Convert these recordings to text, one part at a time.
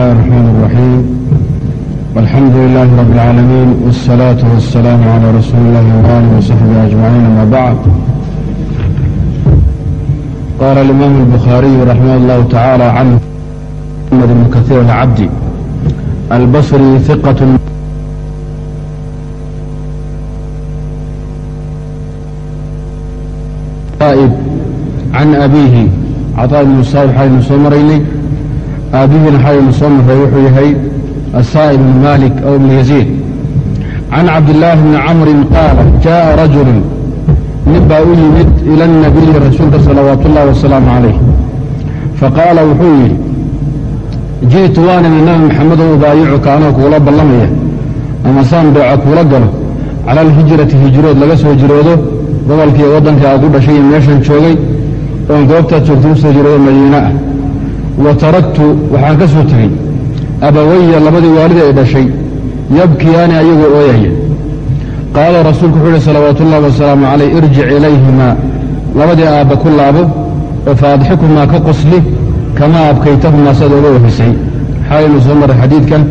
الله الرحمن الرحيم والحمد لله رب العالمين والصلاة والسلام على رسول الله وآله وصحبه أجمعين أما بعد قال الإمام البخاري رحمه الله تعالى عنه محمد بن كثير العبدي البصري ثقة عن أبيه عطاء بن الصالح حين سمريني aabbihiina xawaynu soo marray wuxuu yahay asaa bn malik aw bn yaziid. Can cabdillaahi bni camrin qaala jaءa rajulu nin baa u yimid ila اnabiyi rasuulka salawaat ullahi wasalaamu calayh faqaala wuxuu yidhi ji'tu waanimi nabi maxamedow ubaayicuka anoo kuula ballamaya. Ama saan beeca kuula galo. Cala alhijrati hijrood laga soo jiroodo gobolkii waddanka aa ku dhashay iyo meeshan joogay oon goobtaad joogtay u soo jiroodo madiine ah wa taraktu waxaan ka soo tegey abawaya labadii waalid ay dhashay yabkiyaani ayagoo ooyaya qaala rasuulku wuxuu uhi salawaatu ullahi wasalaamu calayh irjic ilayhimaa labadii aabba ku laabo oo faadxikumaa ka qosli kamaa abkaytahumaa saad oga wahisay xaalaynu soo marray xadiidkan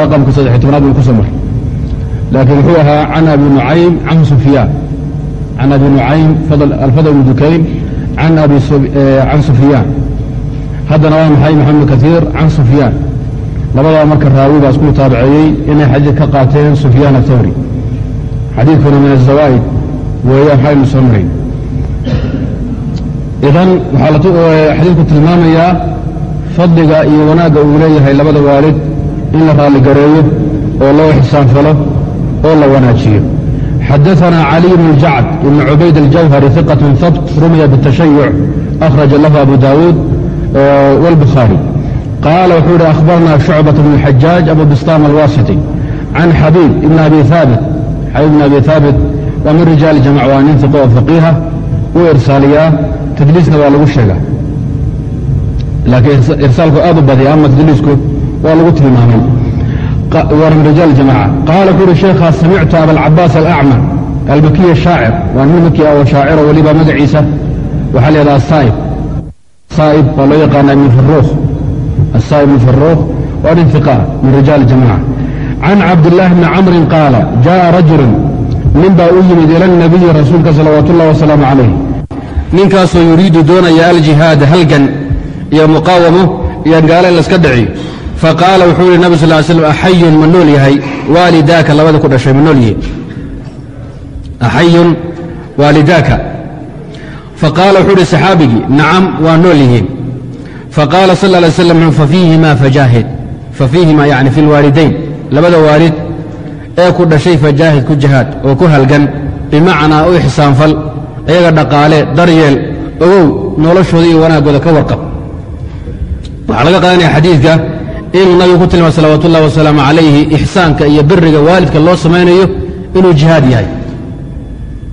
raqamka saddex tobnaad buu ku soo marray laakiin wuxuu ahaa can abi nucaym can sufyaan can abi nucaym alfadl bn dukayn can sufyaan haddana waa maxay maxamed kaiir can sufyaan labadaa marka raawi baa isku mutaabaceeyey inay xadiid ka qaateen sufyaan athawri xadiidkuna min azawaa'id weeyaan xaynu soo marayn idan waxaa xadiidku tilmaamayaa fadliga iyo wanaagga uu leeyahay labada waalid in la raalligareeyo oo loo xisaanfalo oo la wanaajiyo xadaثna عlي بن الجacد بن cubayd الjawhري ثiqة habt rumya bالتashayuc أkhraجa lahu abu dawuud wاlbukhaarي qaala wuxuu ihi أkhbarna شhucbaة بن الxajaaج abu bistam alwasطي can xabيib ibn abi haabit xabيib ibn abi haabit waa min rijaal jamc waa nin iqo oo faqiiha wuu irsaaliyaa tadliisna waa lagu sheegaa laakiin irsaalku aad u badiya ama tadliisku waa lagu tilmaamay من رجال الجماعة قال وxuu uhi شheekhaa samictu abاlcabaas الأعmى almakiy الشhaacir waa nin maki ah oo shaaciro weliba magaciisa waxaa la yhahda asaa'ib saaib oo loo yaqaana ibn faruuq asaaib ibn faruuq waa nin iqa min rijaal jamaca can cabdillaahi bni camrin qaala jaءa rajulun nin baa u yimid ila nabiyi rasuulka salawaatu ullahi wasalaamu calayh ninkaasoo yuriidu doonaya aljihaada halgan iyo muqaawamo iyo gaala in laska dhici faqaala wuxuu yihi nabig sal slam axayun ma nool yahay waalidaaka labada ku dhashay ma nool yihi axayun waalidaaka faqaala wuxuu ihi saxaabigii nacam waa nool yihiin faqaala sal lay slam fafiihima fajaahid fafiihima yani fi lwaalidayn labada waalid ee ku dhashay fajaahid ku jihaad oo ku halgan bimacnaa u ixsaanfal iyaga dhaqaale daryeel ogow noloshooda iyo wanaaggooda ka warqab waxaa laga qaadanaya xadiidka inuu nabigu ku tilmaamay salawaat ullahi wasalaamu calayhi ixsaanka iyo biriga waalidka loo samaynayo inuu jihaad yahay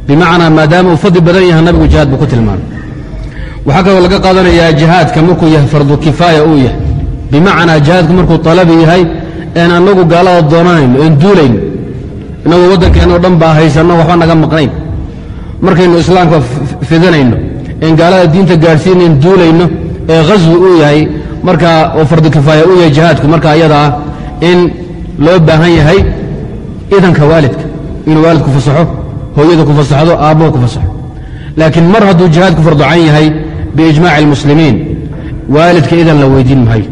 bimacnaa maadaama uu fadli badan yahay nabigu jihaad buu ku tilmaamay. Waxaa kaloo laga qaadanayaa jihaadka markuu yahay fardu kifaaya uu yahay. Bimacnaa jihaadku markuu talabi yahay een annagu gaalada doonanayno een duulayno innagu waddankeenoo dhan baa haysanno waxba naga maqnayn. Markaynu islaamka fidinayno een gaalada diinta gaadhsiinayn duulayno ee haswi uu yahay marka oo fardu kifaaya u yahay jihaadku marka ayadaa in loo baahan yahay idanka waalidka inuu waalidku fasaxo hooyadu ku fasaxdo aabbuhu ku fasaxo. Laakiin mar hadduu jihaadku farducayn yahay biijmaaci almuslimiin waalidka idan la weydiin maayo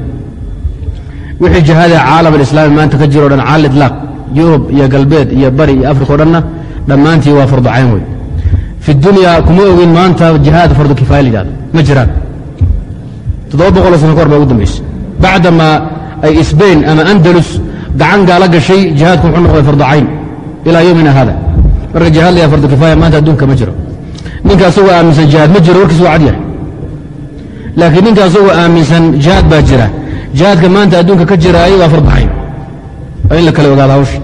wixii jihaada caalam alislaami maanta ka jiro o dhan cala itlaaq yurub iyo galbeed iyo bari iyo afrika o dhanna dhammaantii waa farducayn wey fi dunya kuma ogin maanta jihaad fardu kifaaya la yidhahdo ma jiraan. Toddoba boqoloo sano ka hor baa ugu dambaysa bacdamaa ay sbain ama andalus gacan gaala gashay jihaadku wuxuu noqday farducayn ilaa yowmina hada marka jihaad la yaha fardu kifaaya maanta adduunka ma jiro. Ninka asagoo aaminsan jihaad ma jiro warkiis waa cad yahay. Laakiin ninka asagoo aaminsan jihaad baa jira. Jihaadka maanta adduunka ka jiraayo waa farducayn waa in la kala ogaada hawsha.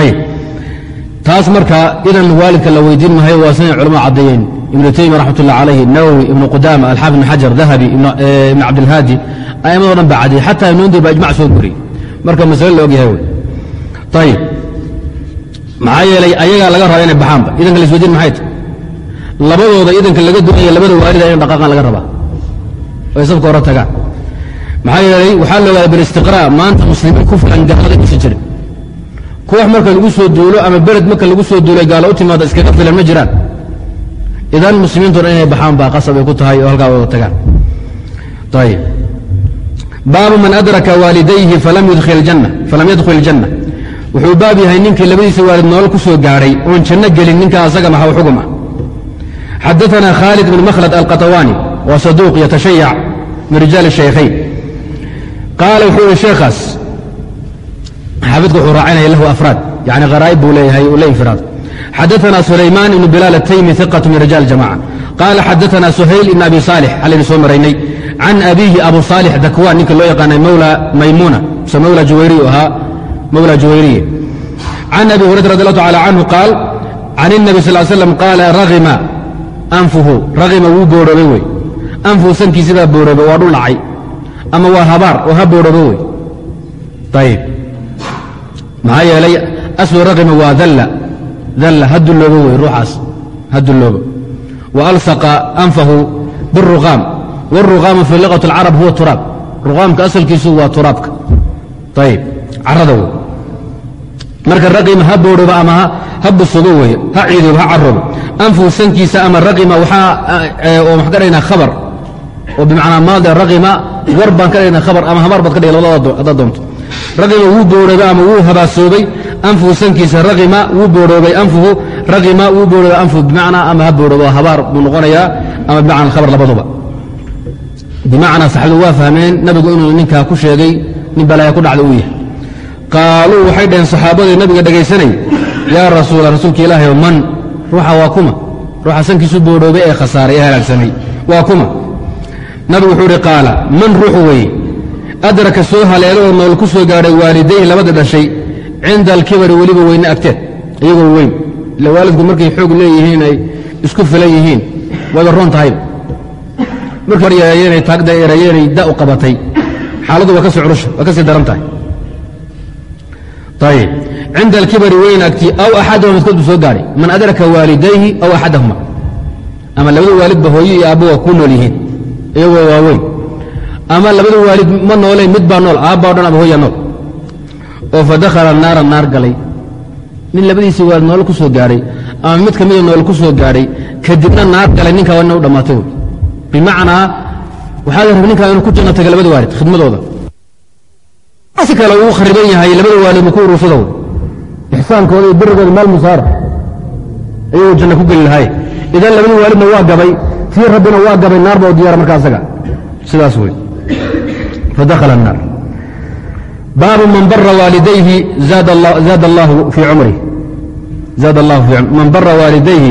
Ayib taas marka idan waalidka la weydiin mahayo waa sinay culamada caddeeyeen ibnu taymiya raxmat ullah calayhi nawowi ibnu qudaama alxaafid ibn xajar dahabi ibn cabdilhaadi a'imadoo dhan baa cadiyey xataa ibnundir baa ijmac soo guriyey marka masale la og yahay ayib maxaa yeelay ayagaa laga raba inay baxaanba. Idanka la isweydiin maxay tahy labadooda idanka laga doonaya labada waalida in dhaqaaqan laga rabaa. Ay safka hore tagaan. Maxaa yeelay waxaa la ogaada bilistiqraa maanta muslimiin ku gaalada isa jirin. Koox marka lagu soo duulo ama beled marka lagu soo duulo gaalo u timaado iskaga filan ma jiraan. Idan muslimiintuna inay baxaan baa qasab ay ku tahay oo halkaa wada tagaan. Ayib baabu man adraka waalidayhi falam yadkhil janna wuxuu baab yahay ninkii labadiisa waalid nool ku soo gaadhay oon janno gelin ninka asaga maha xugum ah xadaana khaalid bn makhlad alqatawaani waa saduuq yatashayac min rijaal shaykhayn. Qaala wuxuu yihi sheekhaas xaafidku wuxuu raacinaya lahu afraad yani kharaa'ib buu leeyahay uu le infiraad. Xadaana sulaymaan ibn bilaal ataymi iqatu min rijaal jamaca qaala xadaana suhayl ibn abi saalix xalaynu soo maraynay can abiihi abu saalix dakwaan ninka loo yaqaanay mawla maymuuna mise mawla juwayriyu ahaa mawla juwayriye can abi hurayra radi allahu tacala canhu qaal can الnabi sal l slam qaala ragima anfuhu ragima wuu boorhoobay wey anfuhu sankiisi baa boorhoobay waa dhul dhacay ama waa habaar oo ha boorhoobo wey ayib maxaa yeelay aslu ragima waa dalla dalla ha dulloobo wey ruuxaas ha dulloobo wa alsaqa anfahu biruqaam wاruqaamu fi liqat اlcarab huwa turaab ruqaamka asalkiisu waa turaabka ayib carada wey marka raqima ha boorhoobo ama ha busubo weeye ha ciidoobo ha caroobo anfuhu sankiisa ama raqima waxaa oo maxaan ka dhahnaa khabar. Oo bimacnaa maadi raqima war baan ka dhahnaa khabar ama hamar baad ka labada haddaad doonto. Raqima wuu boorhoobay ama wuu habaasoobay anfuhu sankiisa wuu boorhoobay anfuhu raqima wuu boorhoobay anfuhu bimacnaa ama ha boorhoobo habaar buu noqonayaa ama bimacna khabar labaduba. Bimacnaa saxaabadu waa fahmeen nabigu inuu ninkaa ku sheegay nin balaaya ku dhacda uu yahay qaaluu waxay dhaheen saxaabadii nabiga dhegaysanay yaa rasuula rasuulka ilaahay man ruuxa waa kuma. Ruuxa sankiisu boodhoobay ee khasaaray ee halaagsamay waa kuma. Nabigu wuxuu ihi qaala man ruuxu weeye? Adraka soo haleelo oo nool ku soo gaadhay waalidayhi labada dhashay cinda alkibari weliba weyne agteed iyagoo weyn. Ila waalidku markay xoog leeyihiin ay isku filan yihiin wayba roon tahayba markii yareeyenay taagda ereyenay da u qabatay. Xaaladdu waa ka sii curusha waa ka sii daran tahay ayib cinda alkibari weyn agti aw axadahuma midkood soo gaadhay man adraka waalidayhi aw axadahuma ama labada waalidba hooyo iyo aabbo waa ku nool yihiin iyagoo waaweyn ama labada waalid ma noolayn mid baa nool aabba o dhan ama hooya nool oo fa dakhala naara naar galay nin labadiisii waalid nool ku soo gaadhay ama mid ka mida nool ku soo gaadhay kadibna naar galay ninkaa waa ina u dhammaatay bimacnaa waxaa la rabay ninkaa inuu ku janno taga labada waalid khidmadooda si kale uu khariban yahay labada waalidna ku urursadaw ixsaankooda iyo birigooda maal musaara ayagoo janna ku geli lahay idan labada waalidna waa gabay? Tii rabbina waa gabay naar ba u diyara markaa asaga. Sidaas wey fadakhala الnaar baabu man bara waalidayhi zaad allahu fii cumrih zaad allahu fii man bara waalidayhi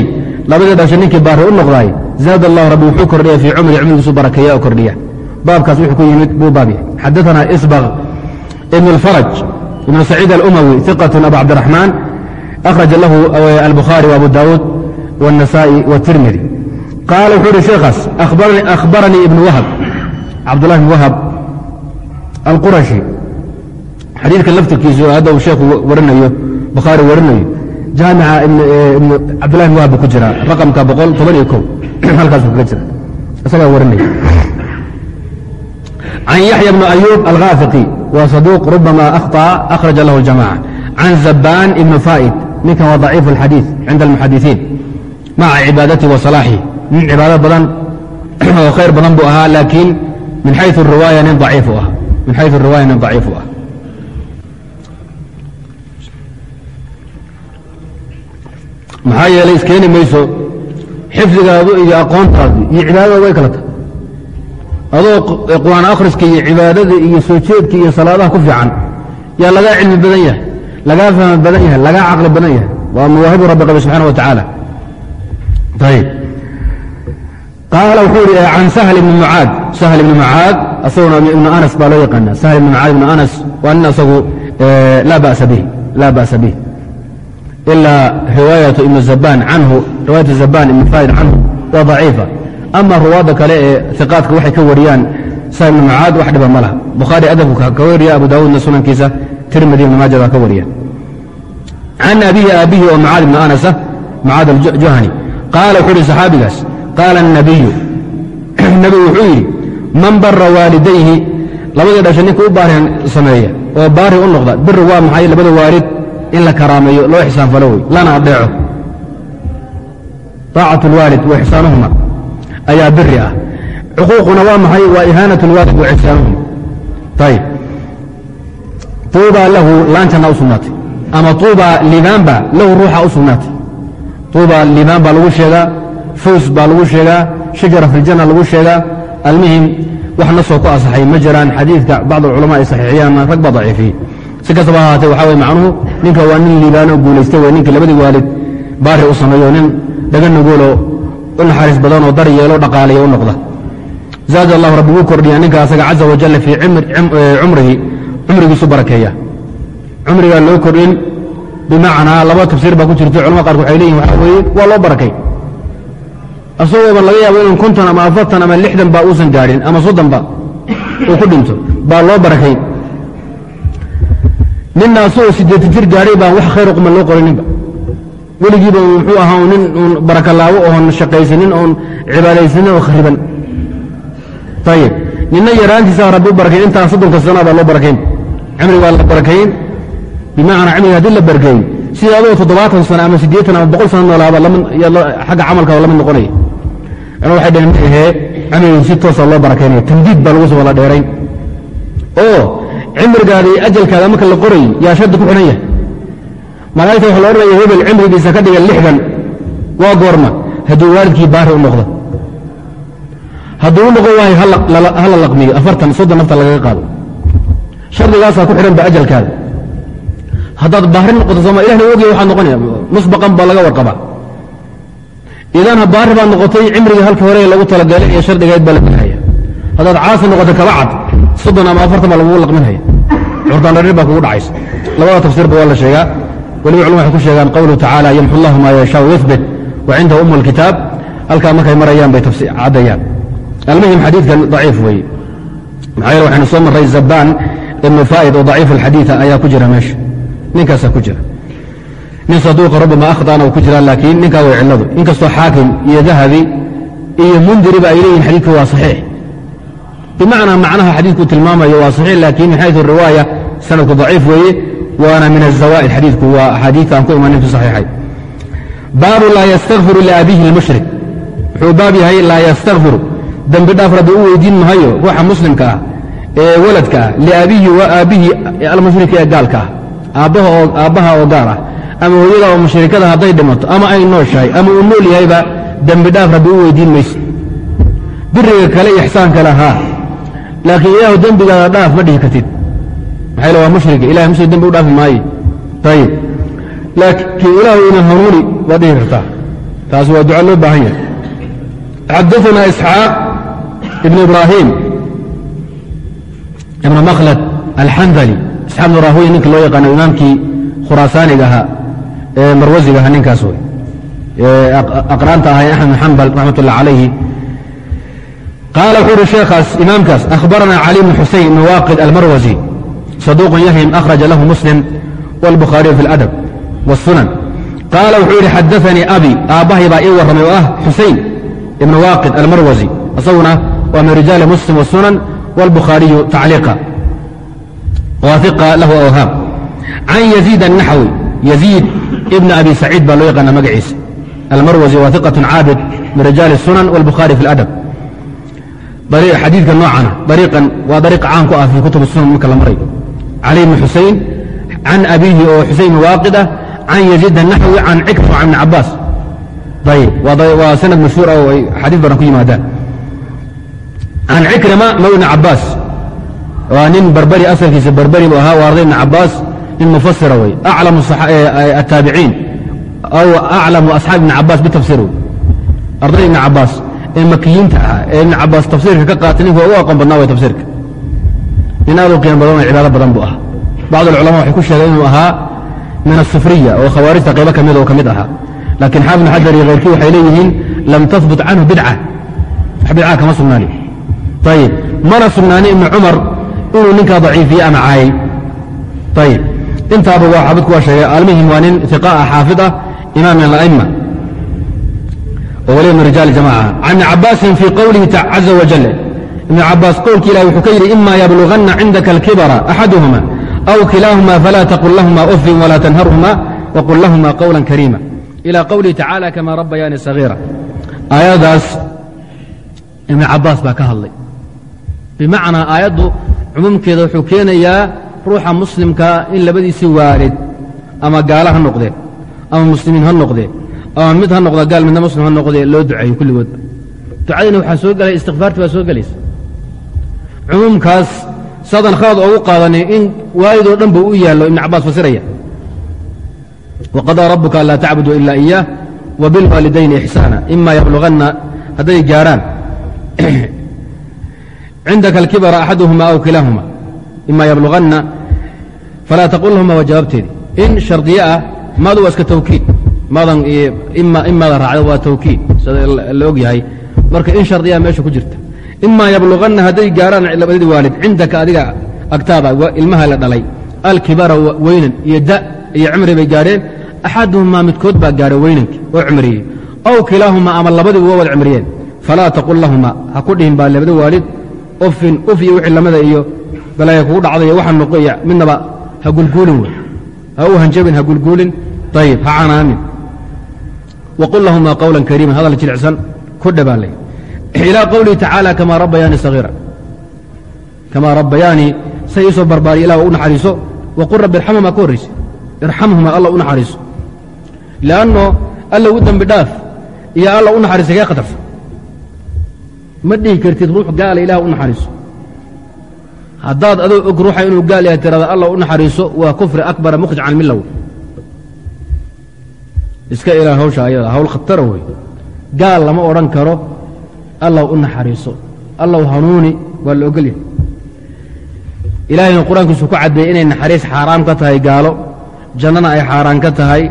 labadii dhashay ninkii baarre u noqdaay zaad allahu rabbi wuxuu kordhiya fii cumrihi cumrigiisu barakeeya oo kordhiya baabkaas wuxuu ku yimid buu baab yahay xadaanaa sbaq isbaq ibn اlfaraj ibn saciid alأmawi ثiqaة abu cabdiraxmaan akhraja lahu albukhaari وabu daawuud والنasaaئي والtirmidi qaala wuxuu uhi sheekhaas akhbaranii ibn wahab cabdullahi ibn wahab alqurashi xadiidka laftirkiisu hadda uu sheekhu warinayo bukhaari warinayo jaamica cabdullahi ibn wahab buu ku jira raqamka boqol toban iyo kow halkaasuu kaga jira isagaa warinaya can yaxya bni ayuub alghaafiqi waa saduuq rubama akhطأa akhraja lahu اljamaca can zabaan ibn faa'id ninkan waa ضaciif اlxadiiث cinda almuxadisiin maca cibaadatihi wa salaaxihi nin cibaado badan oo khayr badan buu ahaa laakiin min xayu riwaaya nin aciif ah min xayu riwaaya nin daciif u ah maxaa yeelay iskeeni mayso xifdigaadu iyo aqoontaadu iyo cibaadada way kala tahay adoo qur'aan akhriska iyo cibaadada iyo soo jeedka iyo salaadaha ku fiican yaa lagaa cilmi badan yahay lagaa fahmi badan yahay lagaa caqli badan yahay. Waa mawaahibu rabbi qabi subxana wa tacaala ayb qaala wuxuu ihi can sahl ibni mucaad sahl ibni mucaad asaguna ibnu anas baa loo yaqaana sahl ibni mucaad ibnu anas waa nin asagu laa ba'sa bih laa ba'sa bih ilaa riwaayatu ibnu zabaan canhu riwaayatu zabaan ibnu faa'id canhu waa daciifa ama ruwaada kale ee iqaadka waxay ka wariyaan sa ibn mucaad wax dhiba ma laha. Bukhaari adabku ka wariya abu daawuudna sunankiisa tirmidi ibn maajada ka wariya can abihi aabihi oo macaad ibn anasa macaad aljuhani qaala wuxuu ihi saxaabigaas qaala nabiyu nebigu wuxuu yidhi man bara waalidayhi labadii dhashay ninka u baarihan sameeya oo baari u noqda bir waa maxay? Labada waalid in la karaameeyo loo xisaanfalo wey lana adeeco طaacatu اlwaalid wa ixsaanuhuma ayaa biri ah cuquuquna waa maxay waa ihaanaة اlwaalid wa ixsaanuhuma ayb tuubaa lahu laanjanna u sugnaatay ama tuubaa libaanba lahu ruuxa u sugnaatay tuubaa libaan baa lagu sheegaa faws baa lagu sheegaa shajara fi اljanna lagu sheegaa almuhim wax nasoo ku asaxay ma jiraan xadiidka bacd alculamaa ay saxiixiyaan rag baa daciifiyey si kastaba ahaatee waxaa way macnuhu ninka waa nin liibaano guulaystay wey ninka labadii waalid baari u sameeyo nin dhaga nugooloo u naxariis badanoo dar yeelo dhaqaaliya u noqda. Zaad allahu rabbi wuu kordhiya ninka asaga caza wajalla fii cumrihi cumrigiisu barakeeya. Cumrigaa loo kordhin bimacnaa laba tafsiir baa ku jirta culamada qaarku waxay leeyihiin waxaa weeye waa loo barakay. Asagooba laga yaabo inuu konton ama afartan ama lixdan ba uusan gaadhin ama soddonba uu ku dhinto baa loo barakay. Ninna asagoo siddeetan jir gaadhay baan wax khayr quma loo qoraninba weligiiba muxuu ahaa nin uun barakalaabo oon shaqaysanin oon cibaadaysanin oo khariban. Ayib ninna yaraantiisa rabbi u barakayn intaan soddonka sana loo barakayn. Cimri baa la barakayn. Bimacnaa cimriga haddii la barkeeyo sida adoo toddobaatan sano ama siddeetan ama boqol sano noolaaba xagga camalka la mid noqonaya. Waxay dhaheen ahee cimriga si toosa loo barakaynaya. Tamdiid baa lagu soo dheerayn. Oo cimrigaada iyo ajalkaada marka la qoray yaa shardi ku xidhan yahay malaa'igta waxa la odhanaya hebel cimrigiisa ka dhiga lixdan. Waa goorma. Hadduu waalidkii baari u noqdo. Hadduu u noqon waayo hala laqmiyo. Afartan soddon nafta lagaga qaado. Shardigaasaa ku xidhan ba ajalkaada. Haddaad baari noqoto sooma ilahna ogaya waxaad noqonaya. Musbaqan baa laga warqabaa idan baari baad noqotay cimrigii halka hore lagu talagalay iyo shardigeed baa la gelhaya haddaad caasi noqoto kaba cad soddon ama afartan baa lagugu laqminhaya curdaandharir baa kugu dhacaysa. Labada tafsiirba waa la sheegaa weliba culum waxay ku sheegaan qowluhu tacaala yamxu llahu maa yashaau yuhbit wa umu lkitaab halkaa markay marayaan bay caddayaan. Almuhim xadiidkan daciif weeye. Maxaa yeele waxaynu soo marray zabaan ibnu faa'id oo daciif alxadiida ayaa ku jira meesha. Ninkaasaa ku jira. Nin saduuqa rubama akhdana uu ku jiraa laakiin ninkaa way cilladu. Inkastoo xaakim iyo dahabi iyo mundiriba ay leeyihiin xadiidku waa saxiix. Bimacnaa macnaha xadiidku tilmaamayo waa saxiix laakiin min riwaaya sanadku daciif weeye waana min azawaa'id xadiidku waa axaadiidka aan ku imanin fi baabu laa yastakfiru liabihi اlmushrik wuxuu baab yahay laa yastakfiru dembi dhaaf rabbi u weydiin mahayo ruuxa muslimka ah ee waladka ah liabihi wa aabbihi almushriki ee gaalka ah aabbaha oo gaal ah ama hooyada oo mushrikada hadday dhimato ama ay nooshahay ama uu nool yahayba dembi dhaaf rabbi u weydiin mayse biriga kale ixsaanka lahaa laakiin ilaahu dembigaada dhaaf ma dhihi kartid yl waa mushrika ilahay mushrik dembi u dhaafi maaye ayib laakiin ilaahu ina hanuuni baad dhihi kartaa. Taasi waa duca loo baahan yahay. Xadaثna isxaaq ibn ibrahim ibn makhlad alxandali. Isxaaq ibn rahuya ninka loo yaqaano imaamkii khuraasaaniga ahaa ee marwasiga ahaa ninkaas wey aqraanta ahay axmed xambal raxmat ullah calayhi qaala wuxuu uhi sheekhaas imaamkaas akhbarana cali bn xuseyn ibn waaqid saduuqun yahim akhraja lahu muslim wاlbukhaariyu fi اladab wالsunan qaala wuxuu yidhi xadaanii abi aabbahay baa ii warramay oo ah xusein ibn waaqid almarwasi isaguna waa min rijaali muslim wالsunan wاlbukhaariyu tacliiqa waa iqa lahu awhaam can yaziid الnaxwi yaziid ibn abi saciid baa loo yaqaana magaciisa almarwasi waa iqaة caabid min rijaali الsunan wاlbukhaari fi اladab xadiidka noocana ariiqan waa dariiq caan ku ah fii kutub sunan marka la marayo cali bn xusein can abiihi oo xusein bn waaqid ah can yaziid الnaxwi can cikrima can ibni cabaas waa sanad mashhuur ah oo ay xadiis badan ku yimaadaan can cikrima maw ibni cabaas waa nin barberi asalkiisa barberi buu ahaa waa arday ibni cabaas nin mufasira wey aclamu ataabiciin aw aclamu asxaab ibni cabaas bitafsir wey arday ibni cabaas ee makiyiinta ahaa ee ibni cabaas tafsiirka ka qaatay ninka ugu aqoon badnaa way tafsiirka nin aad u qiimo badan oo cibaado badan buu ahaa. Bacd alculama waxay ku sheegeen inuu ahaa min asufriya oo khawaarijta qaybo ka mid oo ka mid ahaa. Laakiin xaafid xajar iyo keyrkii waxay leeyihiin lam tahbut canhu bidca. Wax bidca kama sugnaani. Ayib mana sugnaani ibni cumar inuu ninkaa daciifiye ama caayay ayib intaaba waa xaafidku waa sheegay almuhim waa nin iqa ah xaafid ah imaam min ala'ima oo waliba min rijaal jamaca can ibni cabaasin fii qowlihi caza wajal ibn cabaas qowlki ilahi wuxuu ka yidhi ima yabluغana cindaka alkibara axaduhuma aw kilaahuma falaa taqul lahuma ufin walaa tanharhuma waqul lahuma qowla kariima ilى qowlihi tacaala kama rabbayaani sagiira aayadaas ibnu cabaas baa ka hadlay. Bimacnaa aayaddu cumuumkeeda wuxuu keenayaa ruuxa muslimkaa in labadiisii waalid ama gaalo ha noqdee ama muslimiin ha noqdee ama mid ha noqda gaal midna muslim ha noqdee loo duceeyo kulligoodba ducadiina waxaa soo gelaya istikfaarti baa soo gelaysa cumuumkaas saadan khalad oogu qaadanay in waalidoo dhan buu u yaallo ibn cabaas fasiraya. Waqadaa rabuka anlaa tacbuduu ila iyaah wa bilwaalidayni ixsaana ima yabluganna hadday gaarhaan cindaka alkibara axaduhuma aw kilaahuma. Ima yabluganna falaa taqul lahuma waa jawaabteedii in shardiye ah maadu waa iska tawkiid. Maadan imaada raacda waa tawkiid. Sida la og yahay marka in shardiyaa meesha ku jirta ima yabluganna hadday gaarhaan labadii waalid cindaka adiga agtaada ilmaha la dhalay alkibara weynan iyo da iyo cimri bay gaadheen axaduhumaa midkood baa gaadhay weynanki oo cimriyey aw kilaahumaa ama labadiiba waa wad cimriyeen falaa taqul lahuma ha ku dhihin baa labada waalid ufin uf iyo wixii lamida iyo balaaya kugu dhacday iyo waxa noqoya midnaba ha gulguulin wey ha u hanjabin ha gulguulin ayib ha canaamin waqul lahumaa qawlan kariiman hadal jilicsan ku dhabaalay ilaa qowlihi tacaala kamaa rabbayaani sagiira kamaa rabbayaani say iisoo barbaariya ilah u naxariiso waqul rabbi irxamhumaa ka horraysa irxamhumaa alla u naxariiso leanno alla u dembi dhaaf iyo alla u naxariisa kee khatarsan ma dhihi kartid ruux gaala ilaah u naxariiso haddaad adoo og ruuxa inuu gaal yahay tirada alla u naxariiso waa kufri akbara mukhrij can milow iska ilaa hawsha ayada hawl khatara wey gaal lama odhan karo allaw u naxariiso allaw hanuuni waa la ogolyahay ilaahayna qur-aankiisu ku caddeeyey inay naxariis xaaraam ka tahay gaalo jannana ay xaaraan ka tahay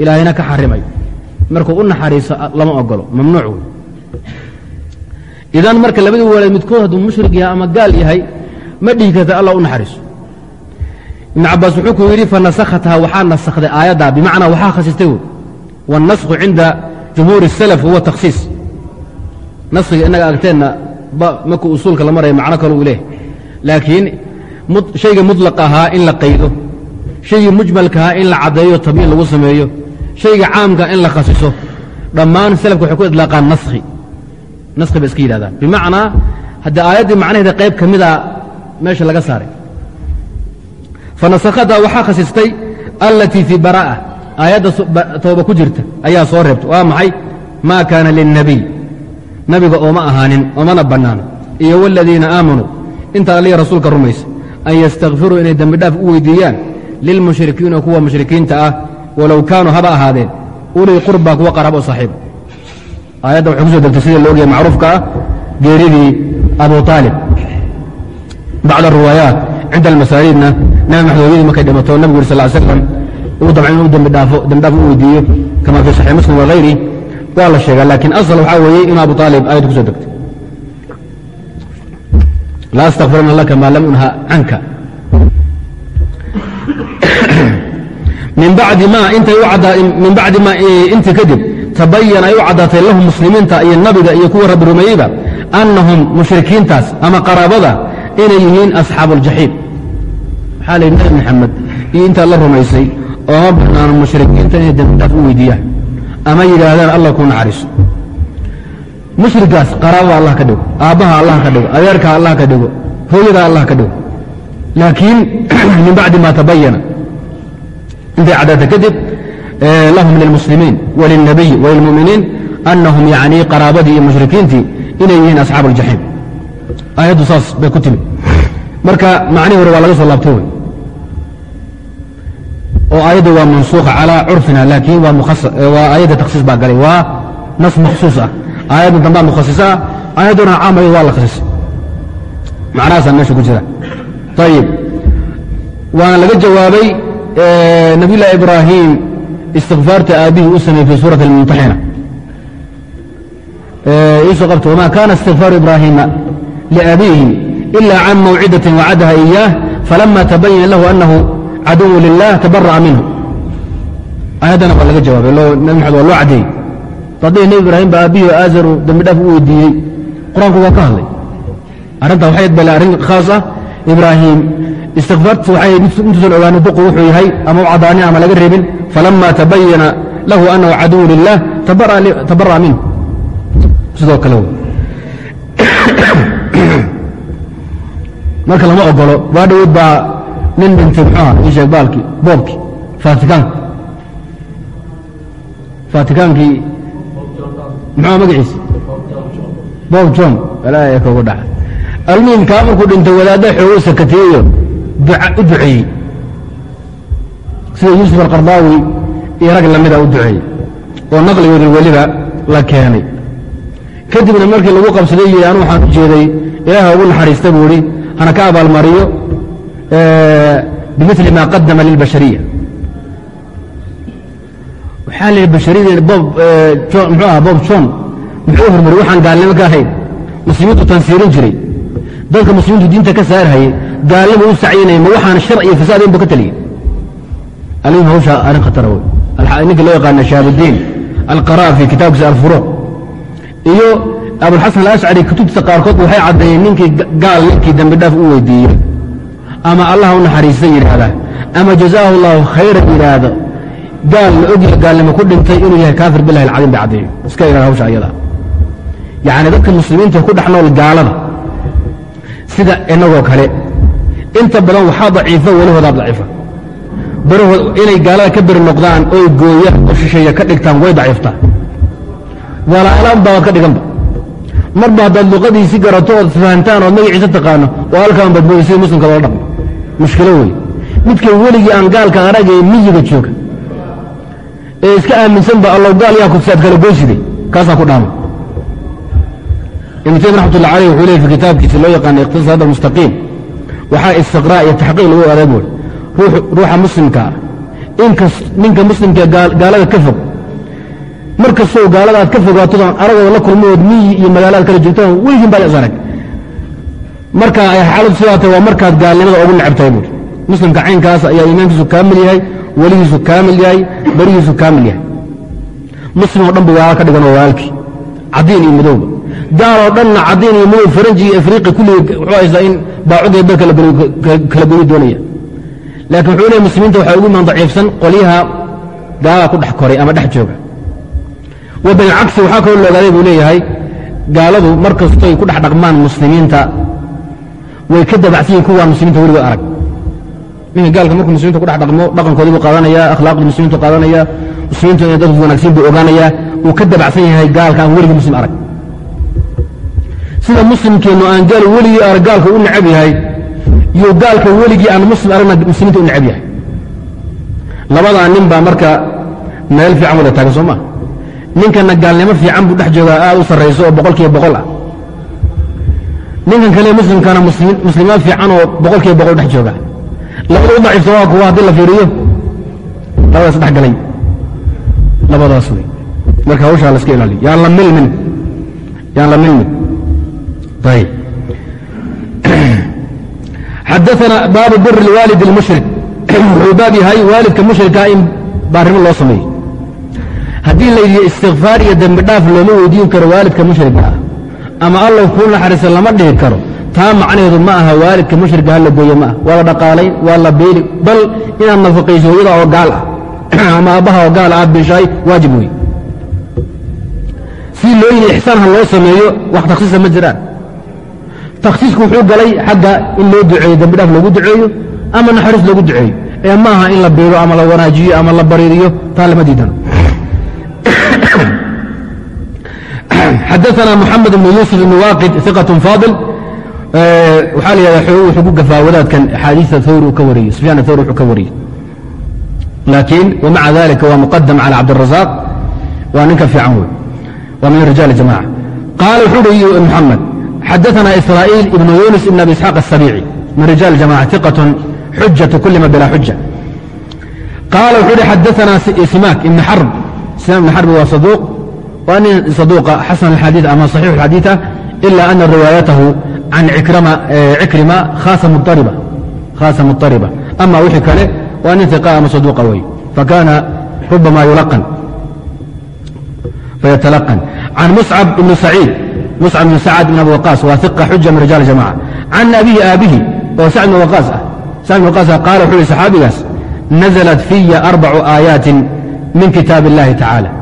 ilaahayna ka xarimayo markuu u naxariiso lama ogolo mamnuuc wey idan marka labadii waalid midkood hadduu mushrik yahay ama gaal yahay ma dhihi karta allah u naxariiso ibn cabaas wuxuu ku yidhi fanasakhathaa waxaa nasakhday aayaddaa bimacnaa waxaa khasistay wey waاnnasku cinda jumhuuri الsalaf huwa takhsiis naskhiga innaga agteenna marka usuulka la maraya macno kale uu leehay laakiin shayga muطlaq ahaa in la qaydo shaygii mujmalka ahaa in la caddeeyo tabyiin lagu sameeyo shayga caamka in la khasiso dhammaan salafka waxay ku idlaaqaan naskhi naskhi bay iska yidhahdaan bimacnaa haddii aayaddii macnaheeda qayb ka mida meesha laga saaray. Fanasakhadaa waxaa khasistay allatii fii baraa'a aayadda tooba ku jirta ayaa soo reebta waa maxay? Maa kaana lilnabiy nabiga ooma ahaanin oomana bannaano iyo waaladiina aamanuu inta alliya rasuulka rumaysa an yastakfiruu inay dembi dhaaf u weydiiyaan lilmushrikiina kuwa mushrikiinta ah walow kaanuu haba ahaadeen ulii qurba kuwa qaraab oo saaxiiba aayadda waxay ku soo degtay sida la ogyahay macruufka ah geeridii abu aalib bacd aruwaayaat cinda almasaajidna nabi maxamed hooyadii markay dhimato nabigu yuri sal slam uu damca inuu dembi dhaafo dembi dhaaf u weydiiyo kama fii saxiix muslim wahayri waa la sheegaa laakiin asal waxaa weeye inuu abu aalib aayadda ku soo degtay. La astakfirana laka maa lam unha canka. Min bacdi ma intii kadib tabayan ay u caddaatay lahum muslimiinta iyo nabiga iyo kuwa rabbi rumeeyeyba annahum mushrikiintaas ama qaraabada inay yihiin asxaabu aljaxiim waxaa la yidhi nabi maxamed? Iyo intaa la rumaysay ooma bannaano mushrikiinta inay dembidhaaf u weydiiyaan ama yidhaahdaan allah kuu naxariiso mushrikaas qaraabada allah ka dhigo aabbaha allah ka dhigo adeerka allah ka dhigo hooyada allah ka dhigo. Laakiin min bacdi ma tabayana intay caddaata kadib lahum lilmuslimiin walilnabiy walilmu'miniin annahum yacnii qaraabadii iyo mushrikiintii inay yihiin asxaabu aljaxiim aayaddu saas bay ku timid. Marka macnihii hore waa laga soo laabtay wey oo aayadda waa mansuukha calaa curfina laakiin waa aayadda takhsiis baa galay waa nas makhsuus ah. Aayadda dambaa mukhasisa ah aayadduna caamayo waa la khasisay macnahaasaa meesha ku jira. Ayib waana laga jawaabay nabiyullahi ibraahim istikfaarta aabbihii u sameeyey fii suurati almumtaxina iisoo qabta wma kana istikfaaru ibraahiima liabiihi ila can mawcidatin wacadaha iyaah falama tabayana lahu anahu caduwu lilah tabara'a minhu aayaddana waa laga jawaabay nabi waa loo caddeeyey dadii nebi ibraahim ba aabbihi aazaru dembi dhaaf u weydiiyey qur'aanku waa ka hadlay arrinta waxay bale arrin khaas ah ibraahim istikfaartiisa waxay intuusan ogaanin duqu wuxuu yahay ama u caddaanin ama laga reebin falama tabayana lahu annahu caduw lilah tabara'a minhu sidoo kale marka lama ogolo waa dhawood baa nin dhintay muxuuha ii sheeg baalkii boobkii faatikaanka. Faatikaankii muxuuha magaciisa? Bob john. Balaayaa kogu dhaca. Almuhim kaa markuu dhintay wadaadda xoogo sakatiyeyo u duceeyey. Sida yuusuf alqardaawi iyo rag lamida u duceeyey oo naqligooda weliba la keenay. Kadibna markii lagu qabsaday yidhi anu waxaan u jeeday ilaaha ugu naxariista buu idhi hana ka abaalmariyo bimili ma qadama lilbashariya waxaa la bashariyadeen bob muxuu aha bob john muxuu hormari waxaan gaalnimo ka ahayn muslimiintu tansiirin jiray dadka muslimiintu diinta ka saarhayay gaalnimo u sacyinaya ma waxaan shar iyo fasaad inbu ka taliyey alihim hawsha arrin khatara wey ninka loo yaqaana shaabudiin alqaraafi kitaabkiisa alfuruuq iyo abulxasan alashcari kutubtiisa qaarkood waxay caddeeyeen ninkii gaal ninkii dembi dhaaf u weydiiyo ama allah u naxariista yidhaahda ama jazaahu allahu khayran yidhaahdo gaal la ogyaha gaalnimo ku dhintay inuu yahay kaafir bilahi alcadiim bay caddeeyo iska ilaal hawsha ayada. Yacni dadka muslimiinta ku dhex nool gaalada sida inagoo kale. Inta badan waxaa daciifa welihoodaa daciifa. Barahood inay gaalada ka beri noqdaan oy gooyaan oo shisheeya ka dhigtaan way daciiftaa. Walaalaan baad ka dhiganba. Marba haddaad luqadiisi garato ood fahantaan ood magaciisa taqaano oo halkaan badbooday sida muslimka loola dhaqmo mushkilo wey midka weligii aan gaalka aragay miyiga jooga. Ee iska aaminsanba allow gaal yaa kufsaad kala goysiday kaasaa ku dhaama. Ibnu taymi raxmatullah aleyh wuxuu leey fi kitaabkiisa loo yaqaana iqtisaad almustaqiim waxaa istiqraa' iyo taxqiiq lagu adag wey ruuxa muslimkaa inkas ninka muslimka gaalada ka fog. Mar kastoo gaalada aad ka fogaatodan aragooda la kulmaood miyi iyo magaalaad kala joogtaan weligiin baad is arag marka ay xaaladu sidaatay waa markaad gaalnimada ugu necabtahay buuri. Muslimka caynkaas ayaa iimaankiisu kaamil yahay weligiisu kaamil yahay berigiisu kaamil yahay. Muslim oo dhan bu gaala ka dhigan oo walaalkii caddiin iyo madowba gaaloo dhanna caddiin iyo madow faranji iyo afriqi kulligii wuxuu haystaa in baacudee ber kala goyi doonaya. Laakiin wuxuu leey muslimiinta waxaa ugu imaan daciifsan qolyaha gaalada ku dhex koray ama dhex jooga. Wa bilcagsi waxaa kaloo la ogaaday buu leeyahay gaaladu mar kastoy ku dhex dhaqmaan muslimiinta way ka dabacsan yihiin kuwaan muslimiinta weligood arag. Ninka gaalka markuu muslimiinta ku dhex dhaqmo dhaqankoodii buu qaadanaya akhlaaqdii muslimiintu qaadanaya muslimiintu inay dad wanaagsan buu ogaanayaa wuu ka dabacsan yahay gaalka aan weligii muslim arag. Sida muslimkeennu aan gaal weligii arag gaalka u necab yahay iyo gaalka weligii aan muslim aragna muslimiinta u necab yahay. Labadaa nin baa marka meel fiican wada taagan soo maa ninkana gaalnimo fiican buu dhex joogaa aad u sarrayso oo boqol kiiba boqol ah ninkan kale muslimkana muslimaan fiican oo boqol kiiba boqol dhex jooga. Labada u daciifta waa kuwa haddii la fiiriyo. Labadaas dhex galay. Labadaas wey marka hawshaa la iska ilaaliyo. Yaan la milmin. Yaan la milmin. Ayib xadaana baabu biri اlwaalid اlmushrik wuxuu baab yahay waalidka mushrika in baarnimo loo sameeyo. Haddii la yidhi istikfaar iyo dembi dhaaf looma weydiin karo waalidka mushrika ama allow kuu naxariisa lama dhihi karo. Taa macnaheedu ma aha waalidka mushrika ha la gooye ma ah waa la dhaqaalayn waa la beeli bal inaad nafaqayso hooyada oo gaal ah. Ama aabbaha oo gaal ah bishaay waajib wey si loo yidhi ixsaan ha loo sameeyo wax takhsiisa ma jiraan. Takhsiisku wuxuu galay xagga in loo duceeyo dembi dhaaf loogu duceeyo ama naxariis loogu duceeyo. Ee ma aha in la beelo ama la wanaajiyo ama la bariiriyo taa lama diidano xadaثna mxamed bn yuusuf ibn waaqid iqaة faadil waxaa la yihahda wuxuu ku gafaa wadaadkan axaadiista thawri uu ka wariyey sufyaan thawri wuxuu ka wariyey laakiin wmaca dalika waa muqadam calى cabdالraزaaq waa ninka fiican wey waa min rijaal jamaca qaala wuxuu uhi mxamed xadaثna israa'iil ibn yunis ibn abi isxaaq الsabici min rijaal jamaca iqaة xujaة kulima bila xuja qaala wuxuu uhi xadaثna simaak ibn xarb simaak ibn xarb waa saduuq waa nin saduuqa xasan alxadiiث ama صaxiix اlxadiiثa ila ana riwaayatahu can cikrima khaasa muطariba ama wixii kale waa nin iqa ama saduuqa wey fakana rubama yulaqan fayatalaqan can muscab ibn saciid muscab bn sacad bn abi waqaas waa iqa xuja min rijaal jamaca can abihi aabihi oo sacd bn waqaas ah sacd bn waqaas qaala wuxuu yihi saxaabigaas naزlat fiya arbacu aayaatin min kitaab اllahi tacaala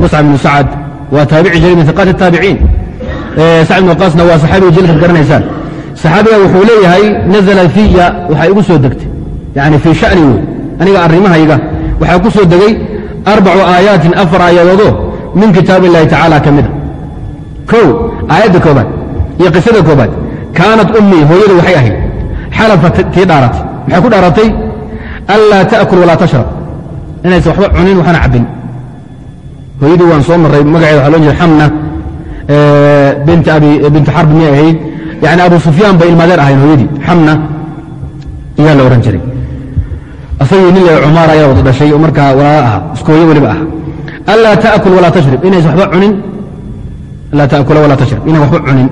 muscab bn sacad waa taabici jari min iqaati الtaabiciin sacd bn waqaasna waa saxaabiga jilkaad garanaysaan saxaabiga wuxuu leeyahay naزlat fiya waxaa igu soo degtay yani fii shani wey aniga arrimahayga waxaa ku soo degay arbacu aayaatin afar aayadoodoo min kitaab اllahi tacaala ka mida kow aayadda koobaad iyo qisada koobaad kaanat ummii hooyadu waxay ahayd xalafa tii dhaaratay maxay ku dhaaratay anlaa ta'kul walaa tashrab inaysan waxba cunin waxana cabbin hooyadii waan soo marray magaceeda waxa loo jeeda xamna binti xarb miyay ahayd. Yani abu sufyaan bay ilmaadeer ahayn hooyadii xamna iyaa la odhan jiray. Asagii nin le cumaar ayaa wada dhashay oo markaa walaalo ahaa isku hooyo weliba ah anlaa ta'kul walaa tashrib inaysan waxba cunin. Laa taakula walaa tashrab inaan waxba cunin.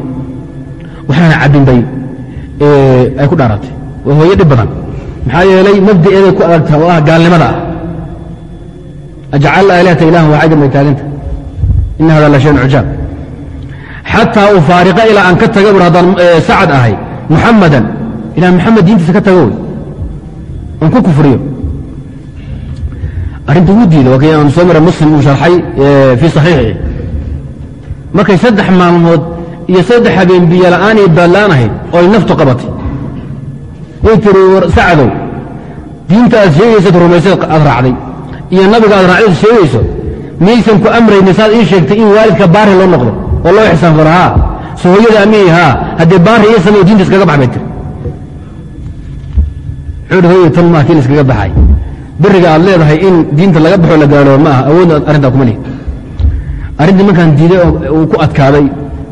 Waxaana cabbin bay ay ku dhaaratay waa dhib badan. Maxaa yeelay mabda'eeday ku adagtaha oo ah gaalnimada. ah ajcal aalihata ilahan waaxidan bay taaganta ina hada la shayun cujaab xataa u faariqa ilaa aan ka taga bur haddaan sacad ahay muxamadan ilaa maxamed diintiisa ka tago wey aan ku kufriyo arrinta wuu diida waa kii aan soo maray muslim uu sharxay fii saxiixi markay saddex maalmood iyo saddex habeen biyo la'aan iyo baadla'aan ahayd oo ay naftu qabatay way tiri sacdow diinta aad sheegaysad rumaysad aad raacday iyo nabiga aad raacdayad sheegayso miyaysan ku amrayni saad ii sheegtay in waalidka baari loo noqdo oo loo ixsaan falo haa. So hooyada amiyey haa. Haddee baari iyo diinta iskaga bax tiri. Wuxuu hooyo tan maa kii iskaga baxay. Beriga aad leedahay in diinta laga baxo la gaaloobo ma awoodna arrintaa kuma lihi. Arrintii markaan diiday oo uu ku adkaaday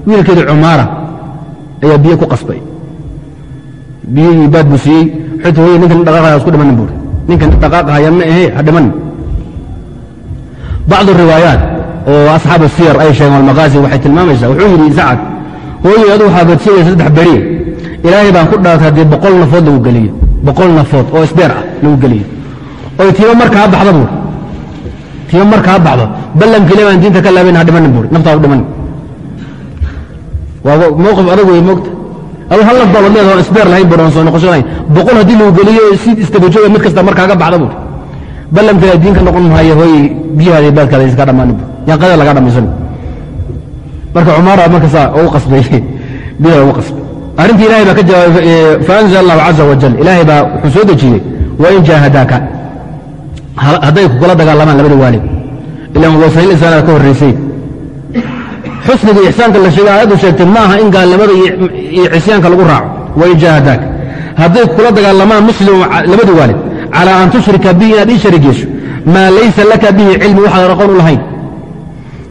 wiilkeedii cumaara ayaa biyo ku qasbay. Biyihii baad buu siiyey xut hooye ninkan dhaqaaqaya isku dhimanin buuri ninkan dhaqaaqahaya ma ahe ha dhimanin bacdu riwaayaat oo asxaabu siyar ay sheegeen almaqaasi waxay tilmaamaysaa wuxuu yidhi sacad hooye adu waxaa badsiinaya saddex beriye ilaahay baan ku dhaartay haddii boqol nafood lagu geliyo boqol nafood oo isbeer ah lagu geliyo oy tiiba markaa baxda buuri tiiba markaa baxdo ballamkiile baan diinta ka laabayn ha dhimanin buuri naftaa u dhimanin waa mowqif adag wey moogta adu hal naf baa wad leedaha isbeer lahayn buuri aan soo noqosho lahayn boqol haddii lagu geliyo si istabajooga mid kasta markaaga baxda buuri ballamkiile diinka noqon maayo hooyey biyahaada iyo baadkaada iska dhammaanin buuri yaan qadar laga dhammaysan. Marka cumaara marka saa ugu qasbay. Biyaha ugu qasbay. Arrintii ilahay baa ka jawaabay faanzl allahu caza wajal ilaahay baa wuxuu soo dejiyey wain jaahadaaka. Hadday kugula dagaalamaan labada waalid. Ilan wasayl insaanada ka horraysay xusniga ixsaanka la sheegay aayaddu sheegtay ma in gaalnimada iyo cisyaanka lagu raaco. Wain jaahadaaka. Hadday kugula dagaalamaan muslim labada waalid. Calaa an tushrika bihi inaad ii sharig maa laysa laka bihi cilmi waxaad aqoon u lahayn.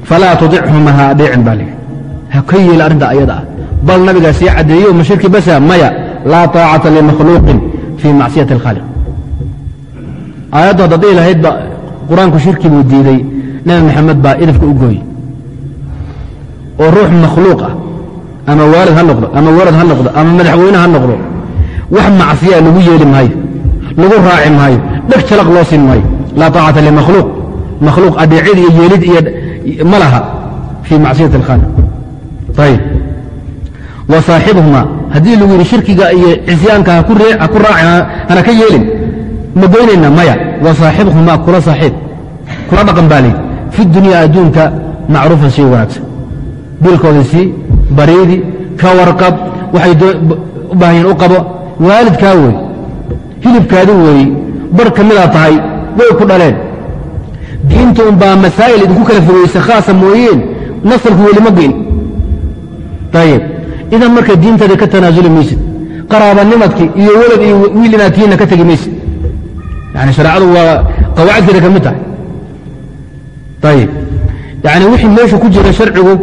Falaa tudichuma ha adeecin baa lihi ha ka yeeli arrinta ayada ah. Bal nabigaa sii caddeeyo ma shirki basa maya laa طaacata limakhluuqin fii macsiyati اlkhaaliq aayaddu haddaad dhihi lahayd ba qur'aanku shirki buu diiday. Nebi maxamed baa idafka u gooye oo ruux makhluuq ah. Ama waalid ha noqdo ama walad ha noqdo ama madaxweyne ha noqdo. Wax macsiyaa lagu yeeli maayo lagu raaci maayo dheg jalaq loo siin maayo laa طaacata limakhluuq. Makhluuq adeecid iyo yeelid iyo ma laha fii macsiyati اlkhaaliq ayb wa saaxibuhuma haddii lagu yidhi shirkiga iyo cisyaanka ha ku raaci hana ka yeelin ma goynayna maya. Wa saaxibuhumaa kula saaxiib. Kula dhaqan baa layidhi fi dunya adduunka macruufan shay wanaagsan. Biilkooda sii bariidi ka warqab waxay u baahan u qabo. Waalidkaa wey hilibkaadi weeye bar ka midaa tahay way ku dhaleen. Diinta unbaa masaa'il idinku kala fogeysa khaasa mooyeen nasalku weli ma goyn ayib idan marka diintaada ka tanaasuli maysid qaraabanimadki iyo welad iyo wiil inaad ka tegi maysid. Yani shareecadu waa qawaacidkeeda ka mid tahay ayib yani wixii meesha ku jira sharcigu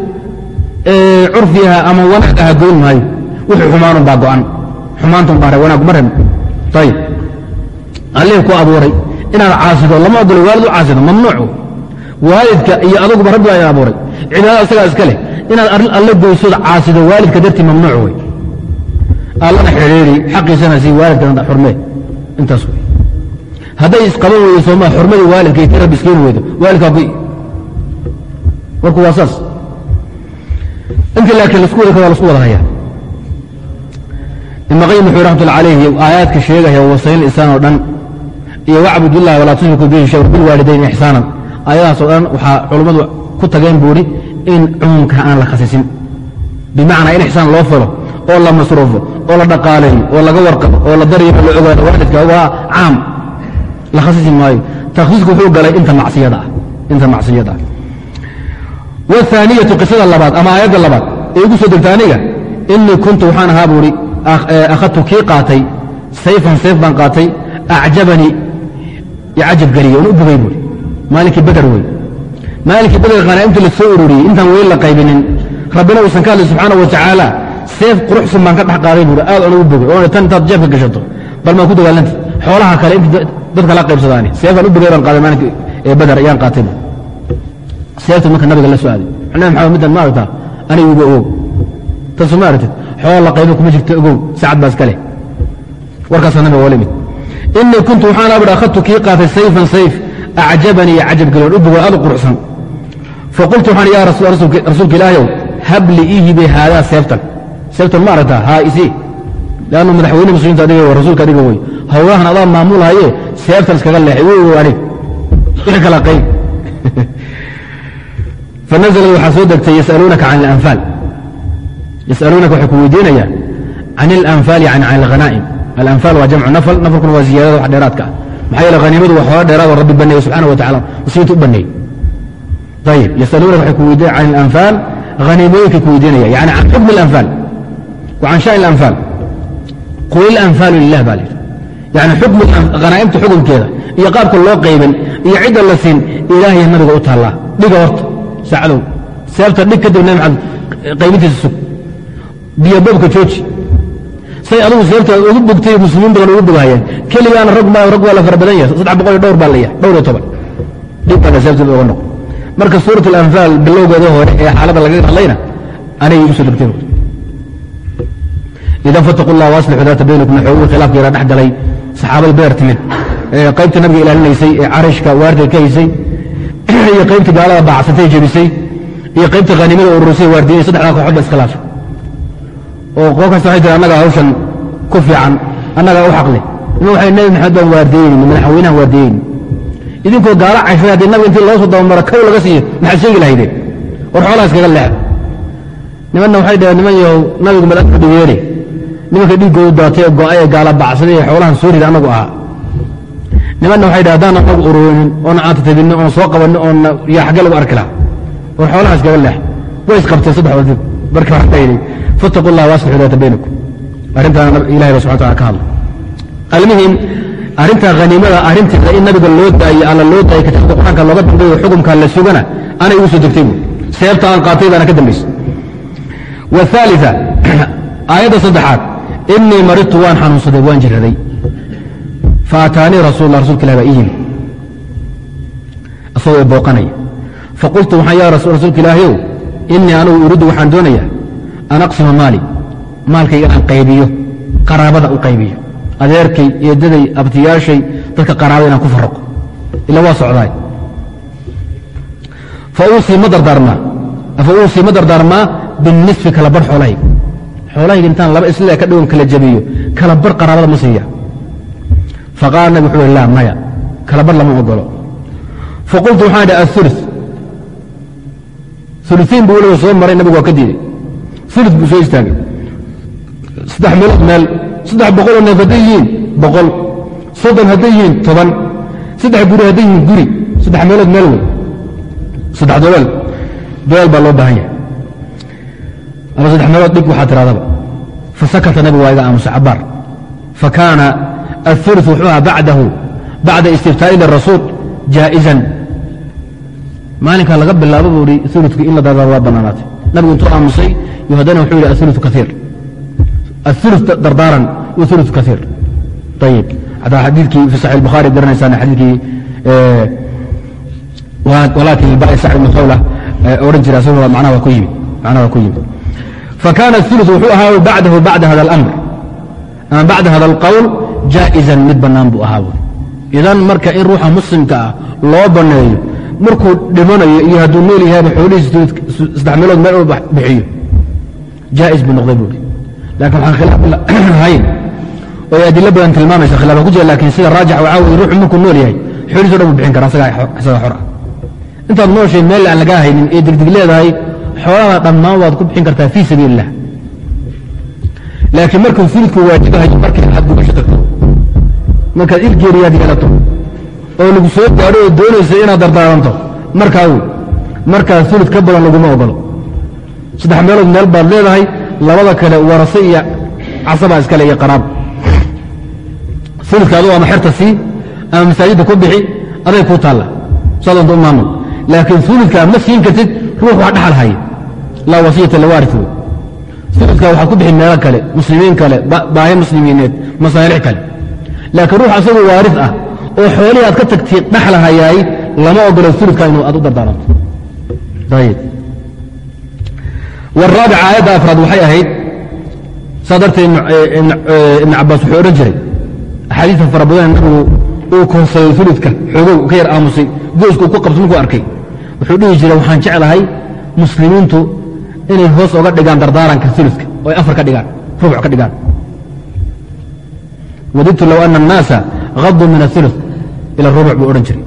curfiha ama wanaag aha goyn maayo wixii xumaanun baa go'an. Xumaantun baa wanaag ma rabin ayib allih ku abuuray inaad caasido lama ogolo waalid u caasido mamnuuc waalidka iyo aduguba rabbi baa abuuray. Cibaadada isagaa iska leh. Inaad alla goysood caasido waalidka dartii mamnuuc wey. Allana xidhiiri xaqiisana sii waalidkana xurmee. Intaas wey. Hadday isqaban weydo sooma xurmadii waalidka iyo tii rabbi iskeeni weydo. Waalidkaa goy warku waa saas. Inta laakiin lasku wada kada lasku wada hayaa. Ibn wuxuu raxmatullah calayhi aayaadka sheegaya wasayn isaan oo dhan iyo wacbud illahi walaa tushriku bihi shay bilwaalidayn ixsaanan aayadahaas oo dhan waxaa culummadu ku tageen buuri in cumuumka aan la khasisin. Bimacnaa in ixsaan loo falo oo la masruufo oo la dhaqaaleeyo oo laga warqabo oo la daryeelo la ogaado waalidka waa caam la khasisi maayo. Takhsiisku wuxuu galay inta macsiyada ah ah. Waathaaniyatu qisada labaad ama aayadda labaad ee igu soo degta aniga inii kuntu waxaan ahaa buuri akhadtu kii qaatay sayfan sayf baan qaatay acjabanii un u bogay buuri maalinkii beder wey maalinkii beder khanaa'imtii la soo ururiyey intaan weli la qaybinin. Rabbina uusan ka hadlay subxaana wa seef quruxsan baan ka dhex qaaday buuri aad aan ugu bogay oona tan intaad jeebka gashato. Bal maa ku dagaalanta xoolaha kale inta dadka la qaybsadaani. Seefaan u bogay baan qaaday maalinkii ee beder ayaan qaatay buuri seefta marka nabiga la soo aaday. Nabi maxamed middan ma aragtaa? Aniga ugu ogow. Tasu ma aragtid la qaybo kuma jirto ogow. Sacad baa iska warkaasaa nabiga oo limid ini kuntu waxaan bih ahadtu kii qaatay sayfan sayf acjabanii cajabgel ubogo aad u quruxsan faqultu waxaan ya rasuulka ilaahayow habli ii haadaa seeftan seeftan ma aragtaa haa isii lannu madaxweyne muslimiinta adiga wey rasuulka adiga wey howlahan adaa maamulhaye seeftan iskaga leexay wow adig wixii kala qayn fanazalad waxaa soo degtay yasaluunaka can alanfaal yasaluunaka waxay ku weydiinayaan can اlanfaali can alghanaa'im alanfaal waa jamcu nafal nafalkuna waa ziyaadada wax dheeraadka ah maxaa yeele haniimadu waa xoola dheeraad oo rabbi baneeye subxana wa tacala wasiinta u baneey ayib yasaluunaka waxay ku weydiinaya can alanfaal haniimooyinka ku weydiinaya yani can xukmi alanfaal wa can shaani alanfaal qul ilanfaalu lilah baa layidhi yani xukmu hanaa'imta xukunkeeda iyo qaabka loo qaybin iyo cidda la siin ilaahaya nabiga u taallaa dhiga horta saacadow seebta dhig kadib nabi maxamed qaybintiisa sug biyoboobka jooji say adugu seebta ugu bogtay muslimiin badan ugu bogahayeen keligaana rag ma rag waa la fara badan yahay. Saddex boqol iyo dhowr baa la yahay dhowr iyo toban. Dhib baa seebteeda uga noqo marka suurat alanfaal bilowgeeda hore ee xaaladda laga hadlayna anay igu soo degtay idan fataqu llah waaslixu daata baynakum xoogii khilaafka yaraa dhex galay saxaabada beer timid qaybta nabiga ilaalinaysay ee carishka waardiga ka haysay iyo qaybtii gaalada baacsatay jebisay iyo qaybta haniimada ururisay waardiyey saddexdaa kooxood ba iskhilaafay oo qoo kasta waxay tiri annagaa hawshan ku fiican annagaa u xaqle ima waxay nebi maxamed baan waardiyeyni madaxweynahan waardiyeyni idinkoo gaalo cashay haddii nabiga intii loo soo dabamaro kow laga siiyo maxaad sheegi lahaydeen war xoolaha iskaga leex. Nimanna waxay dhaheen niman yahow nabigu malaa'igta dhigeene nimanka dhiiggoodu daatay ee go'ay ee gaala bacsaday ee xoolahan soo rida annagu ahaa. Nimanna waxay dhah haddaan anagu ururinin oona aantatabinno oon soo qabanno oonna yaa xagge lagu arki lahaa. War xoolaha iskaga leex. Way isqabteen yidhi fattaqu llah waaslixu daata baynakum. Arrintaana ilahay ba subxana taala ka hadla almuhim arrinta haniimada arrinteeda in nabiga loo daayo alla loo daayay kitaabka qur'aanka looga dambeeyo xukumka la sugana ana igu soo degtay buui seebta aan qaatay baana ka dambaysay. Waثaalia aayadda saddexaad inii maridtu waan xanuunsaday waan jiraday faataanii rasul la rasulka ilah baa ii yimi asagoo booqanaya. Faqultu waxaan ya rasuulka ilaahayow inii anugu uridu waxaan doonaya an aqsima maali. Maalkayga aan qaybiyo qaraabada u qaybiyo. Adeerkay eedaday abtiyaashay dadka qaraabada inaan ku faraqo ila waa socdaay. Fa uusii ma dardaarmaa binisfi kala bar xoolahayga xoolahayga intaan laba isle ka dhigon kala jabiyo kala bar qaraabada ma siiya. Faqaala nabig wuxuu ihi laa maya. Kala bar lama ogolo. Faqultu waxaan idhi aulu uluiin bu weliba soo maray nabigu waa ka diiday. Ulu buu soo istaagay. Saddex meelood meel saddex boqoloo neef hadday yihiin boqol. Soddon hadday yihiin toban. Saddex guri hadday yihiin guri. Saddex meelood meel wey saddex dobeel dobeel baa loo baahan yahay. Ama saddex meelood dhig waxaa tiraadaba. Fasakata nabigu waa iga aamusa cabaar. Fa kaana aulu wuxuu ahaa bacdahu bacda istiftaa'ili rasuul jaa'izan maalinkaa laga bilaabo buu ihi ulukii in la dardaar waa nabigu intuu aamusay yo haddana wuxuu yidhi aulu kaiir aulu dardaaran waulu kaiir ayib hataa xadiikii fi saxi bukhaari garanaysaan xadiikii walaakin ilbaai sacd ibn khawla odhan jira asaguna macnaha waa ku yimid macnaha waa ku yimid. Fakana aulu wuxuu ahaa bacdahu bacda hada alamr ama bacda hada alqowl jaa'izan mid bannaan buu ahaa idan marka in ruuxa muslimka ah loo banneeyo markuu dhimanayo iyo hadduu nool yahayba xoolihiisa saddex meelood meel bixiyo jaa'is buu noqday buuri laakiin waxaan khilaaf lahayn oo ay adilo badan tilmaamaysa khilaaf ku jira laakiin sida raajix waxaa weye ruuxu markuu nool yahay xoolihiiso dhan buu bixin karaa isagaa xor ah intaad nooshay meel aan lagaa haynin ee degdeg leedahay xoolada dhammaan waad ku bixin kartaa fii sabiil illah laakiin markuu fulidku waajibahayo markay aad gubasho tagto markaad ilgeeriyaad yeelato oo lagu soo gaadho oo doonaysa inaad dardaaranto. Markaa wey markaa fulid ka badan laguma ogolo. Saddex meelood meel baad leedahay labada kale warase iyo casabaa iskale iyo qaraab. Fulidka aduu ama xerta sii? Ama masaajidda ku bixi aday kuu taalla. Saadonta u maamul. Laakiin fulidka ma siin kartid ruux wax dhaxal haya laa wasiyata liwaari wey fulidka waxaad ku bixi meelo kale muslimiin kale baahi muslimiineed masaalix kale. Laakiin ruux asagoo waaris ah oo xoolihii aad ka tagtay dhaxla hayaay lama ogolo uludka inuu aad u dardaaranto waraabica aayadda afraad waxay ahayd saa dartee ibnu eh, eh, cabaas wuxuu odhan jiray axaadiisan fara badan nabigu uu koonsaday uludka xoogow ka yar aamusay gooska ku qabto markuu arkay. Wuxuu dhihi jiray waxaan jeclahay muslimiintu inay hoos oga dhigaan dardaaranka uludka oo ay afar ka dhigaan rubuc ka dhigaan. Wadidtu low ana annaasa haduu min aulud ila rubuc buu odhan jiray.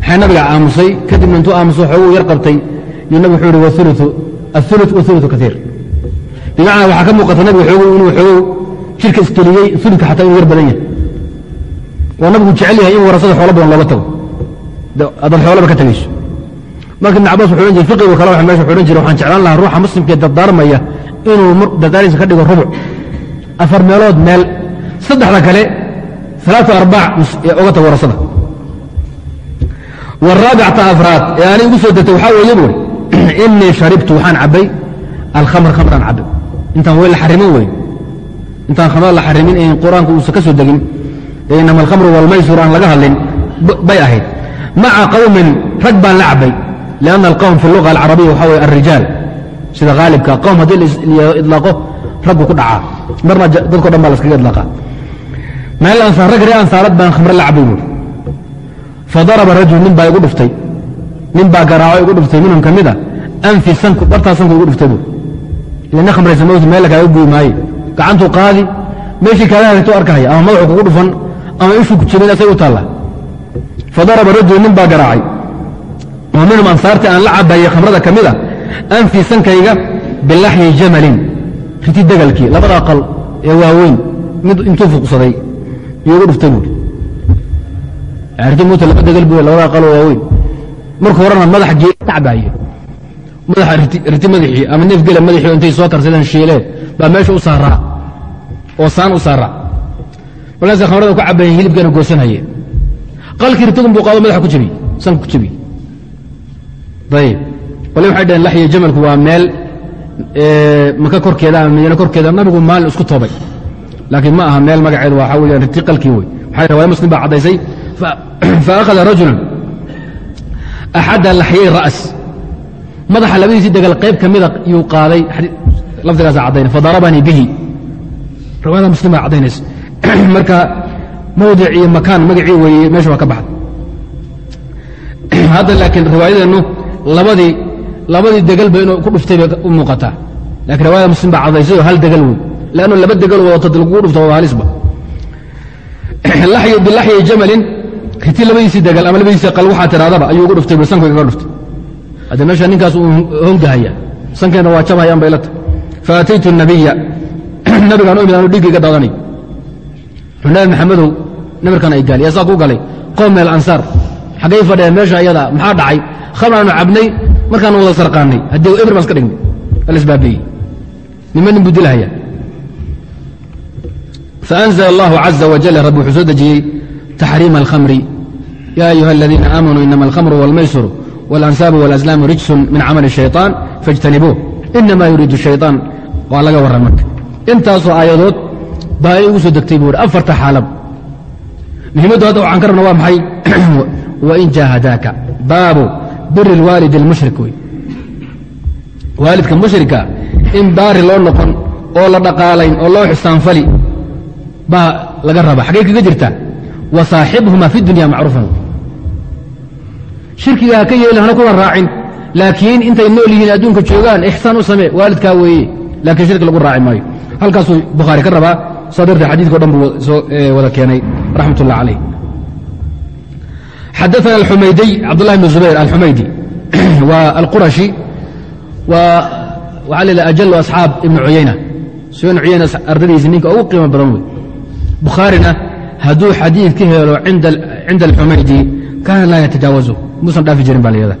Maxaa nabiga aamusay kadibna intuu aamuso xoogu yar qabtay yuu nabig wuxuu ihi waulu aulu waulu kaiir bimacnaa waxaa ka muuqata nabiga xoogu inuu xoogow jirka iskeliyey uludka xataa inuu yar badan yahay. Oo nabigu jecel yahay in warasada xoolo badan loola tago. Adaad xoolaba ka tagayso. Marka ibn cabas wuxuu odhan jiray fiqigu kale waa meesha wuxu odhan jiray waxaan jeclaan lahaa ruuxa muslimkee dardaarmaya inuu dardaarmiisa ka dhigo rubuc. Afar meelood meel. Saddexda kale alaaa arbaac oga tago warasada waraabicta afraad. Ee aanay igu soo degtay waxaa weeye buuri inii sharibtu waxaan cabbay alkhamr khamraan cabbay intaan weyl la xarimin weyn. Intaan khamr la xarimin in qur'aanku uusan ka soo degin inama alkhamru walmaysur aan laga hadlin bay ahayd. Maca qawmin rag baan la cabbay lianna alqowm fi luga alcarabiya waxaa weye alrijaal. Sida haalibka qowm haddii la idlaaqo raggu ku dhacaa. Marna dadko dhan baa laskaga idlaaqa. Meel ansaar rag ree ansaarad baan khamre la cabbay buuri fadaraba rajul nin baa igu dhuftay. Nin baa garaaco igu dhuftay minhum ka mida anfi sanku bartaa sanku igu dhuftay buuri ila nin khamraysa mawti meel kaaga guy maaye gacantuu qaadi meeshii kaaga hagtuu arkahaya ama madaxu kugu dhufan ama ishuu ku jibin asay u taalla. Fadaraba rajul nin baa garaacay. Oo minhum ansaartii aan la cabayey khamrada ka mida anfi sankayga bilaxyi jamalin. Riti degalkii labada aqal ee waaweyn mid intuu fuqsaday iyo ugu dhuftay buuri riti muuta laba degal bu labada aqal oo waaweyn. Marka horena madax gee kacbaaye madaxa riti madaxii ama neef gela madaxii intay soo karsadeen shiileen baa meesha u saaraa. Oo saan u saaraa. Markaasay khamrada ku cabayeen hilibkana goosanhaye qalkii ritigun buu qaado madaxa ku jabiy sanka ku jabiy ayib qole waxay dhaheen laxya jamalku waa meel maka korkeeda ama madiine korkeeda nabigu maalin isku toobay. Laakiin ma aha meel magaceedu waxaa weeyaan riti qalkii wey riwaaya muslim baa caddaysay faakhada rajulun axadda laxyay ra's madaxa labadiisii degal qayb ka mida yuu qaaday lafdigaasa caddayna fadarabanii bihi. Riwaayada muslim baa caddaynaysa marka mawdic iyo makaan magacii weeye meesha waa ka baxday. Hadda laakiin riwaayadeennu labadii labadii degalba inuu ku dhuftay bay u muuqataa. Lakiin riwaayada muslim baa caddaysay oo hal degal wey lannu laba degal wadato lagugu dhufto waa halisba bilaxyi jamalin kiti labadiisii dagaal ama labadiisii al waxaa tidhaadaba ayuu ugu dhuftay sanku igaga dhuftay. Hadde meesha ninkaas uu howgahaya sankeena waa jabhayaan baylata faataytu nabiya nabigaan u imid anu iga daadanayo wuxuu nabi maxamedow namirkan ay gaali yaasaa ku galay. Qoom min alansaar xaggay fadheen meesha ayada maxaa dhacay? Khamraanu cabnay markaanu wada sarqaannay. Haddii eber baan iska dhignay alasbaabeeyey nima nin buu dilahaya. Faanzla allahu caza wajal rabbi wuxuu soo dejiyey. taxriima alkhamri ya ayuha aladiina aamanuu inama alkhamru wاlmaysru wاlansaabu wاlأslaamu rijsun min camal الشhayطaan faاjtanibuuh inama yuriidu الشhayطaan waa laga warran marka intaasoo aayadood baa ay ugu soo degtay buu hi afarta xaalab muhimaddu hadda waxaan ka rabna waa maxay wain jaahadaaka baabu biri اlwaalid اlmushrik wey waalidka mushrika in baari loo noqon oo la dhaqaalayn oo loo xisaanfali baa laga raba xaggay kaga jirta wa saaxibhuma fi dunya macruufan. Shirkiga ha ka yeelin hana kuwa raacin laakiin intay nool yihiin adduunka joogaan ixsaan u samee waalidkaa weeye laakiin shirki lagu raaci maayo. Halkaasuu bukhaari ka rabaa saa darteed xadidka o dhan buu soo wada keenay raxmat ullah calayh. Xadaana alxumaydiy cabdullahi bn zubayr alxumaydi waa alqurashi waa waxaa la ajalu asxaab ibni cuyayna sufyaan cuyayna ardadiisi ninka ugu qiimo badan wey bukhaarina hadduu xadiid ka helo cinda alxumaydi kaana laa yatajaawazu muusan dhaafi jirin ba lyada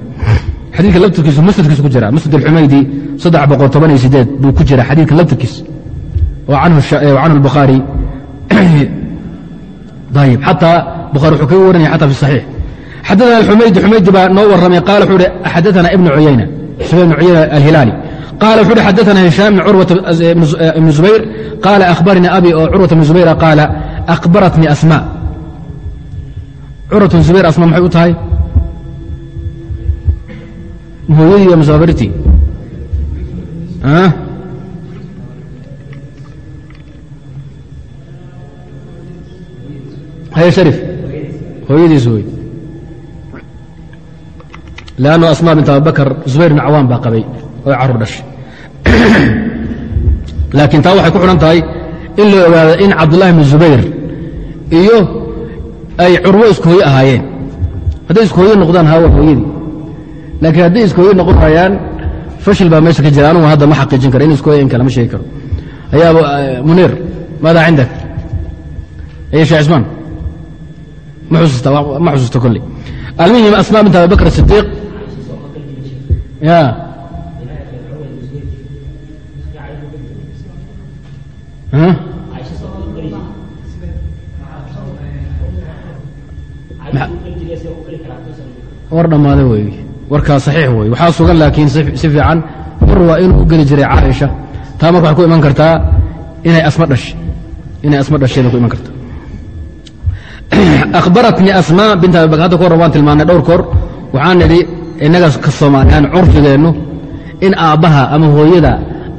xadiika laftirkiisu musnadkiisu ku jira. Musnad alxumaydi buu ku jira xadiidka laftirkiis canhu bukhaari ayb xataa bukhari wuxuu kaga warinaya xata fi saxiix. Xadaana alxumaydi xumaydi baa noo warramay qaala wuxuu hi xadaana ibnu cuyayna sufyan ibnu cuyayna alhilaali qaala wuxuu hi xadaana hishaam ibn curwata eh, eh, ibnu zubayr. Qaala akhbarnii abi oo curwata ibnu akhbaratnii asmaa curatun zubayr asmaa maxay u tahay hooyadii waa musaafartii haye sharif hooyadiis wey lannu asmaa bint abibakar zubayr bn cawaan baa qabay oo carruur dhashay laakiin taa waxay ku xidhan tahay in la ogaado in cabdullahi bn zubayr iyo ay curwo isku hooye ahaayeen. Hadday isku hooye noqdaan hawa hooyadii. Laakiin hadday isku hooye noqon waayaan fashil baa meesha ka jira. Anugu hadda ma xaqiijin karo in isku hooye in kale ma sheegi karo. Ayaaba muniir maadaa cindak aya sheekh cismaan. Ma ma xusuusta kolley almuhim asmaa bint abi bakr sidiiq ya war dhammaada wey warkaa saxiix wey waxaa sugan laakiin si fiican. War waa inuu u geli jiray caaisha. Taa marka waxay ku iman kartaa inay asma dhashay inay asma dhashayna ku iman kartaa. Akhbaratnii asmaa bint abi bakr. Hadda horran waan tilmaanay dhowr koor. Waxaan nidhi innaga ka soomaaliyaan curfigeennu in aabbaha ama hooyada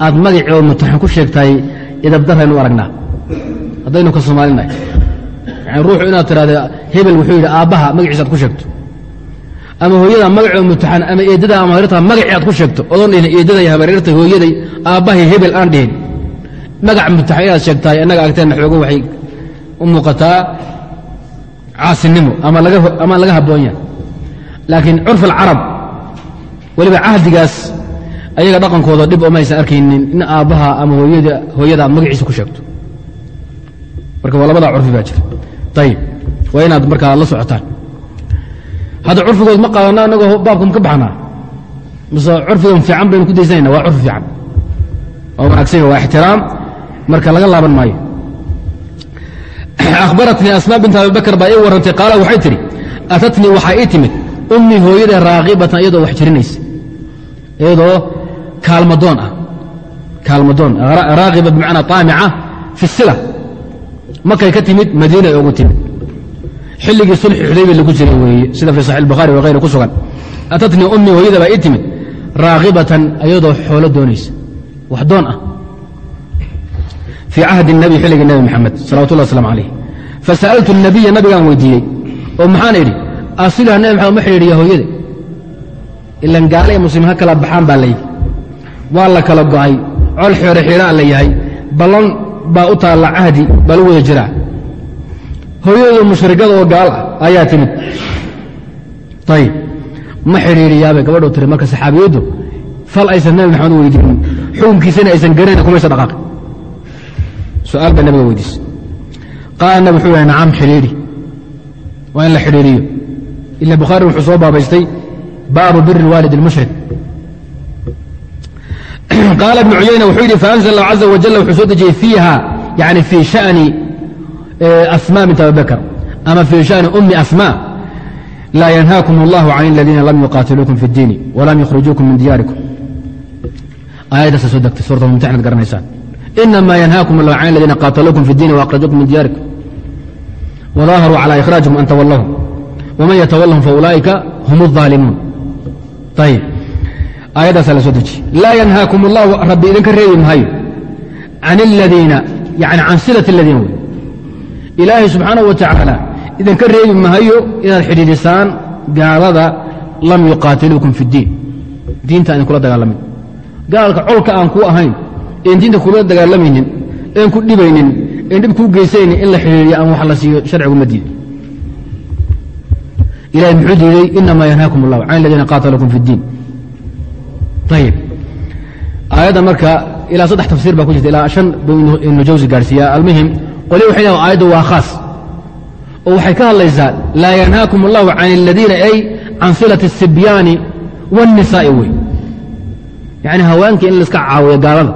aad magacii oo mutaxan ku sheegtahay idabdaraynu aragnaa. Haddaynu ka soomaalinahay ruuxu inaad tidhahda hebel wuxuu yidhi aabbaha magaciisa aad ku sheegto. Ama hooyada magacoo mutaxan ama eeddada ama hareerta magacii aad ku sheegto. Odoon dhihin eeddaday habareertay hooyaday aabbahay hebel aan dhihin. Magac mutaxan inaad sheegtahay innaga agteenna xoogo waxay u muuqataa caasinimo ama laga habboon yahay. Laakiin curf alcarab weliba cahdigaas ayaga dhaqankooda dhib oma aysan arkaynin in aabbaha ama hooyada aad magaciisa ku sheegto. Marka waa labadaa curfi baa jira ayib waa inaad markaa la socotaan. Hadda curfigood ma qaadana anagoo baabka ma ka baxnaa mise curfigan fiican baynu ku daysanayna waa curfi fiican. Waa wanaagsan waa ixtiraam. Marka laga laaban maayo. Akhbaratnii asmaa bint abi bakr baa ii warrantay qaala waxay tidhi atatnii waxaa ii timid. Ummii hooyada raaqibatan iyadoo wax jirinaysa iyadoo kaalmadoon ah. Kaalmadoon raaqiba bimacnaa taamica fi sila markay ka timid madiinay ogu timid xilligii sulxi xudaybiya lagu jiray weeye sida fii saxi bukhari wa hayri ku sugan atatnii ummii hooyada baa ii timid raaqibatan iyadoo xoolo doonaysa wax doon ah fii cahdi الnabi xilligii nebi moxamed salawatu llah waslaam alayh fasa'altu الnabiya nabigaan weydiiyey oo maxaan idhi asilaha nebi maxamed ma xidhiidhiya hooyada ilan gaale ee muslim ha kala baxaan baa layidhi waa la kala go'ay col xeero xiidhaan la yahay ballan baa u taalla cahdi baa lagu wada jiraa. Hooyadu mushrigada oo gaal ah ayaa timid. Ayib ma xidhiidhiyaabay gabadhuu tiri marka saxaabiyaddu fal aysan nebi maxamed u weydiinin xukunkiisana aysan garanayn kumaysa dhaqaaqi su'aal baa nabiga weydiisay qaala nabi wuxuu yahay nacam xidhiidhi. Waa in la xidhiidhiyo. Ila bukhaari wuxuu soo baabaystay baabu biri اlwaalid اlmushrik qaala ibnu cuyayna wuxuu yidhi faanzl allah caza wajal wuxuu soo dejiyey fiiha yani fii shani asma bint abi bakr ama fii shani umi asma laa yanhaakum اllahu can اladiina lam yuqaatiluukum fi اddiini walam yukhrijuukum min diyaarikum aayaddaasa soo degtay suurat mumtaxinad garanaysaan inama yanhaakum allah can اladiina qaataluukum fi اddiini waأkhrajuukum min diyaarikum wadaharuu calى ikhraajikum an tawallahum wman yatawalahum faulaa'ika hum الظaalimuun ayib aayaddaasaa la soo dejiyey laa yanhaakum اllahu rabbi idinka reebi maayo can اladiina yani can silat اladiina wey ilaahay subxaanaه wa tacaala idinka reebi maayo inaad xidhiidhisaan gaalada lam yuqaatiluukum fi اddiin diinta idinkula dagaalamin gaalka colka aan ku ahayn een diinta kula dagaalamaynin een ku dhibaynin een dhib kuu geysaynin in la xidhiiriyo ama wax la siiyo sharcigu ma diido ilahay muxuu diiday inamaa yanhaakum اllahu can aladiina qaatalakum fi اddiin ayib aayadda marka ilaa saddex tafsiir baa ku jirta ilaa shan buu ibnu jawsi gaadhsiiyaa almuhim qoli waxay lehan aayaddu waa khaas oo waxay ka hadlaysaa laa yanhaakum اllahu can aladiina ay can silati الsibyaani wالnisaa'i wey yacni haweenka in laiska caawiyo gaalada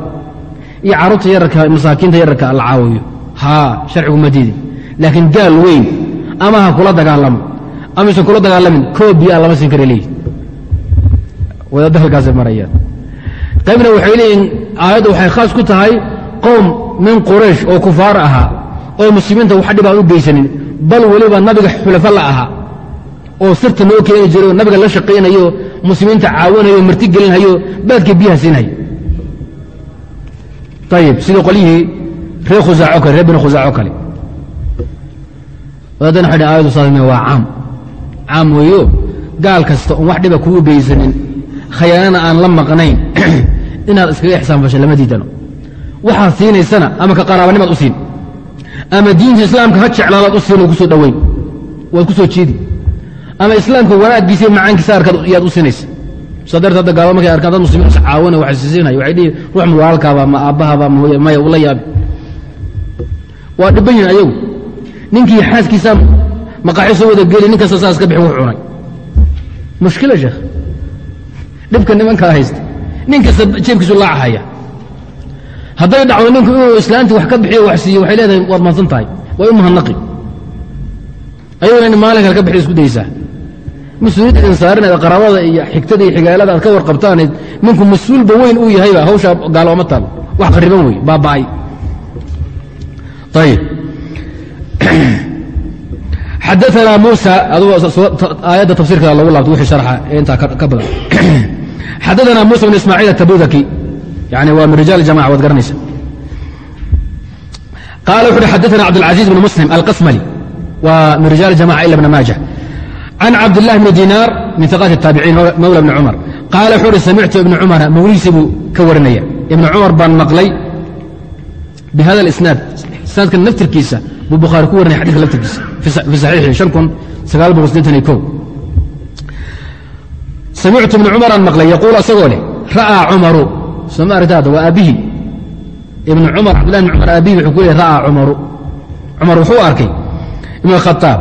iyo carruurta yararka masaakiinta yararka la caawiyo haa sharcigu ma diidin laakiin gaal weyn ama ha kula dagaalamo ama isan kula dagaalamin koo biyaa lama siin kara leeyihi wadaadda halkaasay marayaan. Qaybna waxay leeyihiin aayaddu waxay khaas ku tahay qowm min quraysh oo kufaar ahaa oo muslimiinta wax dhib aan u geysanin bal weliba nabiga xulafa la ahaa oo sirta noo keeni jiray oo nabiga la shaqaynayo muslimiinta caawinayo marti gelinhayo baadka biyaha siinhayo ayib sidii qolyihii reer khusaaco kale reer bini khusaaco kale. Wadaadana waxay ayadu saasme waa caam. Caam weeyo gaal kasta oon wax dhiba kuu geysanin khayaanana aan la maqnayn inaad iskaga ixsaan fasha lama diidano. Waxaad siinaysana ama ka qaraabanimaad u siin. Ama diinta islaamka ha jeclaadaad u siin oo ku soo dhoweyn waad ku soo jiidi ama islaamka wanaaggiisa macaankiisa arkaad yaad u siinaysa saa darteed hadda markay arkaan dad muslimiin is caawina wax siisiinaya waxay dhihi ruux ma walaalkaaba ma hooya maya ula yaabi. Waa dhibban yihiin ayagu. Ninkii xaaskiisa maqaaxi soo wada geli nin kasta saas ka bixi wux cunay. Mushkila sheekh dhibka nimankaa haysta nin kasta jeebkiisu laacahaya. Hadday dhacdo ninku inuu islaanti wax ka bixiyo wax siiyo waxay leedahay waad mahadsan tahay waa u mahadnaqi ayaguna in maalin kale ka bixi isku daysaa. Mas'uuliyadda idin saarinaed qaraabada iyo xigtada iyo xigaalada aad ka warqabtaaneed ninku mas'uulba weyn uu yahayba hawshaa gaalo oma taal. Wax qariban wey baaba'ay. Ayib xadaanaa muusa aayadda tafsiirkeeda lagu laabto wixii sharxa intaa ka badan xadaana musa bn ismaaciil atabudaki yani waa min rijaal jamaca waad garanaysa. Qaala wuxu uhi xadaana cabdاlcaziiz bn muslim alqasmali waa min rijaal jamaca ila bna maaja can cabdillahi bni dinaar min aqaati taabiciin mowla bni cumar qaala wuxuu uhi samictu ibna cumara mawlihiisii buu ka warinaya. Ibna cumar baan maqlay bi hada isnaad isnaadkan buu bukhaari ku warinaya xadika laftirkiisa. Fi saxiixi samictu ibna cumaraan maqlay yaquul asagoo leh ra'aa cumaru soo ma aragta hadda waa aabbihi ibnu cumar cabdillahi ibn cumar aabbihi wuxuu ku leeyahy ra'aa cumaru cumar wuxuu arkay ibn khataab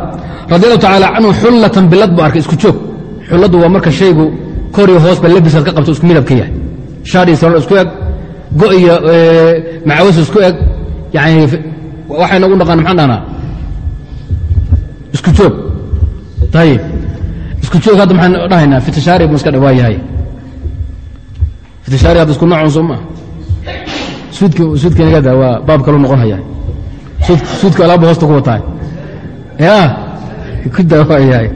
radi allahu tacaala canhu xullatan bilad buu arkay isku joog xulladdu waa marka shaygu kor iyo hoosba labisaad ka qabto isku midabka yahay shaar iyo salool isku eg go iyo macawis isku eg yani waxay nagu dhaqaan maxaan dhahnaa isku joog ayib isku joog hadda maxaan dhahaynaa fitishaari buu iska dhawaa yahay. Fitishaari hadda isku noocon soo maa suudk suudkanagada waa baab kalu noqon hayaa suudka alaaba hoosta ku wataa ya ku dawaayahay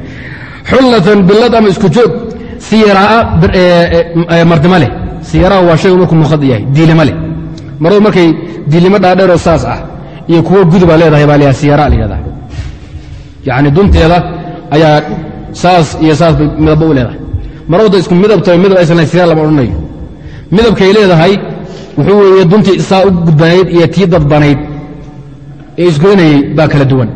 xullatan bilad ama isku joog siyaraa mardimo leh. Siyaraa waa shaygu markuu muqad yahay diilimo leh. Maradu markay diilimo dhaadheeroo saas ah iyo kuwo guduba leedahay baa la siyara la yihahdaa yacni dunteeda ayaa saas iyo saas bay midabba u leedahay. Marada isku midabta midab aysan lahayn siyara lama odhanayo. Midabkay leedahay wuxuu weeye duntii saa u gudbanayd iyo tii dadbanayd ee isgoynayey baa kala duwan.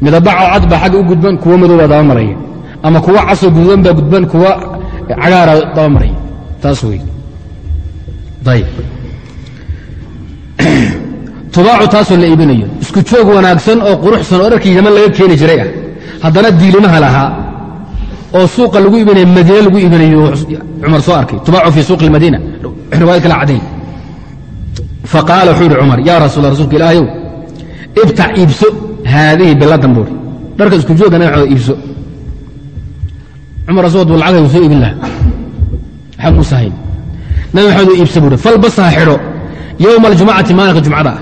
Midaba cad baa xagga u gudban kuwo madoobaa daba maraya. Ama kuwa casoo guduban baa gudban kuwa cagaara daba maraya. Taas wey ayb tubaacu taasoo la iibinayo. Isku joog wanaagsan oo quruxsan oo dharkii yaman laga keeni jiray ah haddana diilimaha lahaa oo suuqa lagu iibinayo madiine lagu iibinayo cumar soo arkay. Tubaacu fii suuqi اlmadiina riwaayad kala cadayn faqaala wuxuu yihi cumar yaa rasuul rasulka ilaahayow ibtac iibso haadihi biladan buuri dharka isku nabi maxamed iibso. Cumar aswad buu lacagay soo iibin lahaa. Waxba muusa hayn nabi maxamed iibso buuri falbasaha xidho yowma aljumacati maalinka jumcada ah.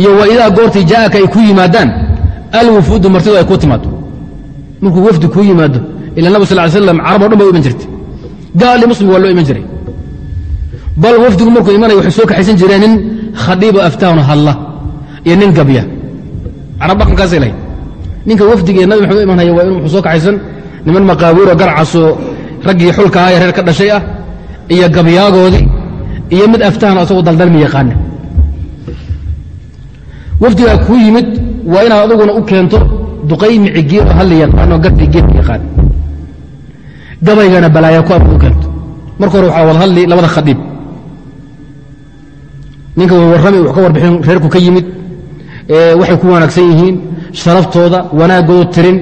Iyo wa goortay jaa'aka ay ku yimaadaan alwufuudu martidu ay ku timaado markuu wafdi kuu yimaado ila nabig sal slam carab o dhan ba u iman jirtay. Gaali muslim waa loo iman jiray. Bal wafdigu markuu imanaya waxay soo kaxaysan jireen nin khadhiibo aftaahno hadla iyo nin gabya. Carab dhaqankaasay lahayd. Ninka wafdiga ee nabi maxamed u imanaya waa inu wuxuu soo kaxaysan niman maqaawiiroo garcasoo raggii xulka aha ee reer ka dhashay ah iyo gabyaagoodii iyo mid aftahan asagoo daldalmi yaqaana wafdigaa kuu yimid waa inaad aduguna u keento duqay micigiin oo halli yaqaano gardi geed yaqaan. Gabaygana balaaya ku u keento. Marka hore waxaa wada hadli labada khadiib. Ninka warrami wax ka warbixin reerku ka yimid. Waxay ku wanaagsan yihiin. Sharaftooda wanaaggooda tirin.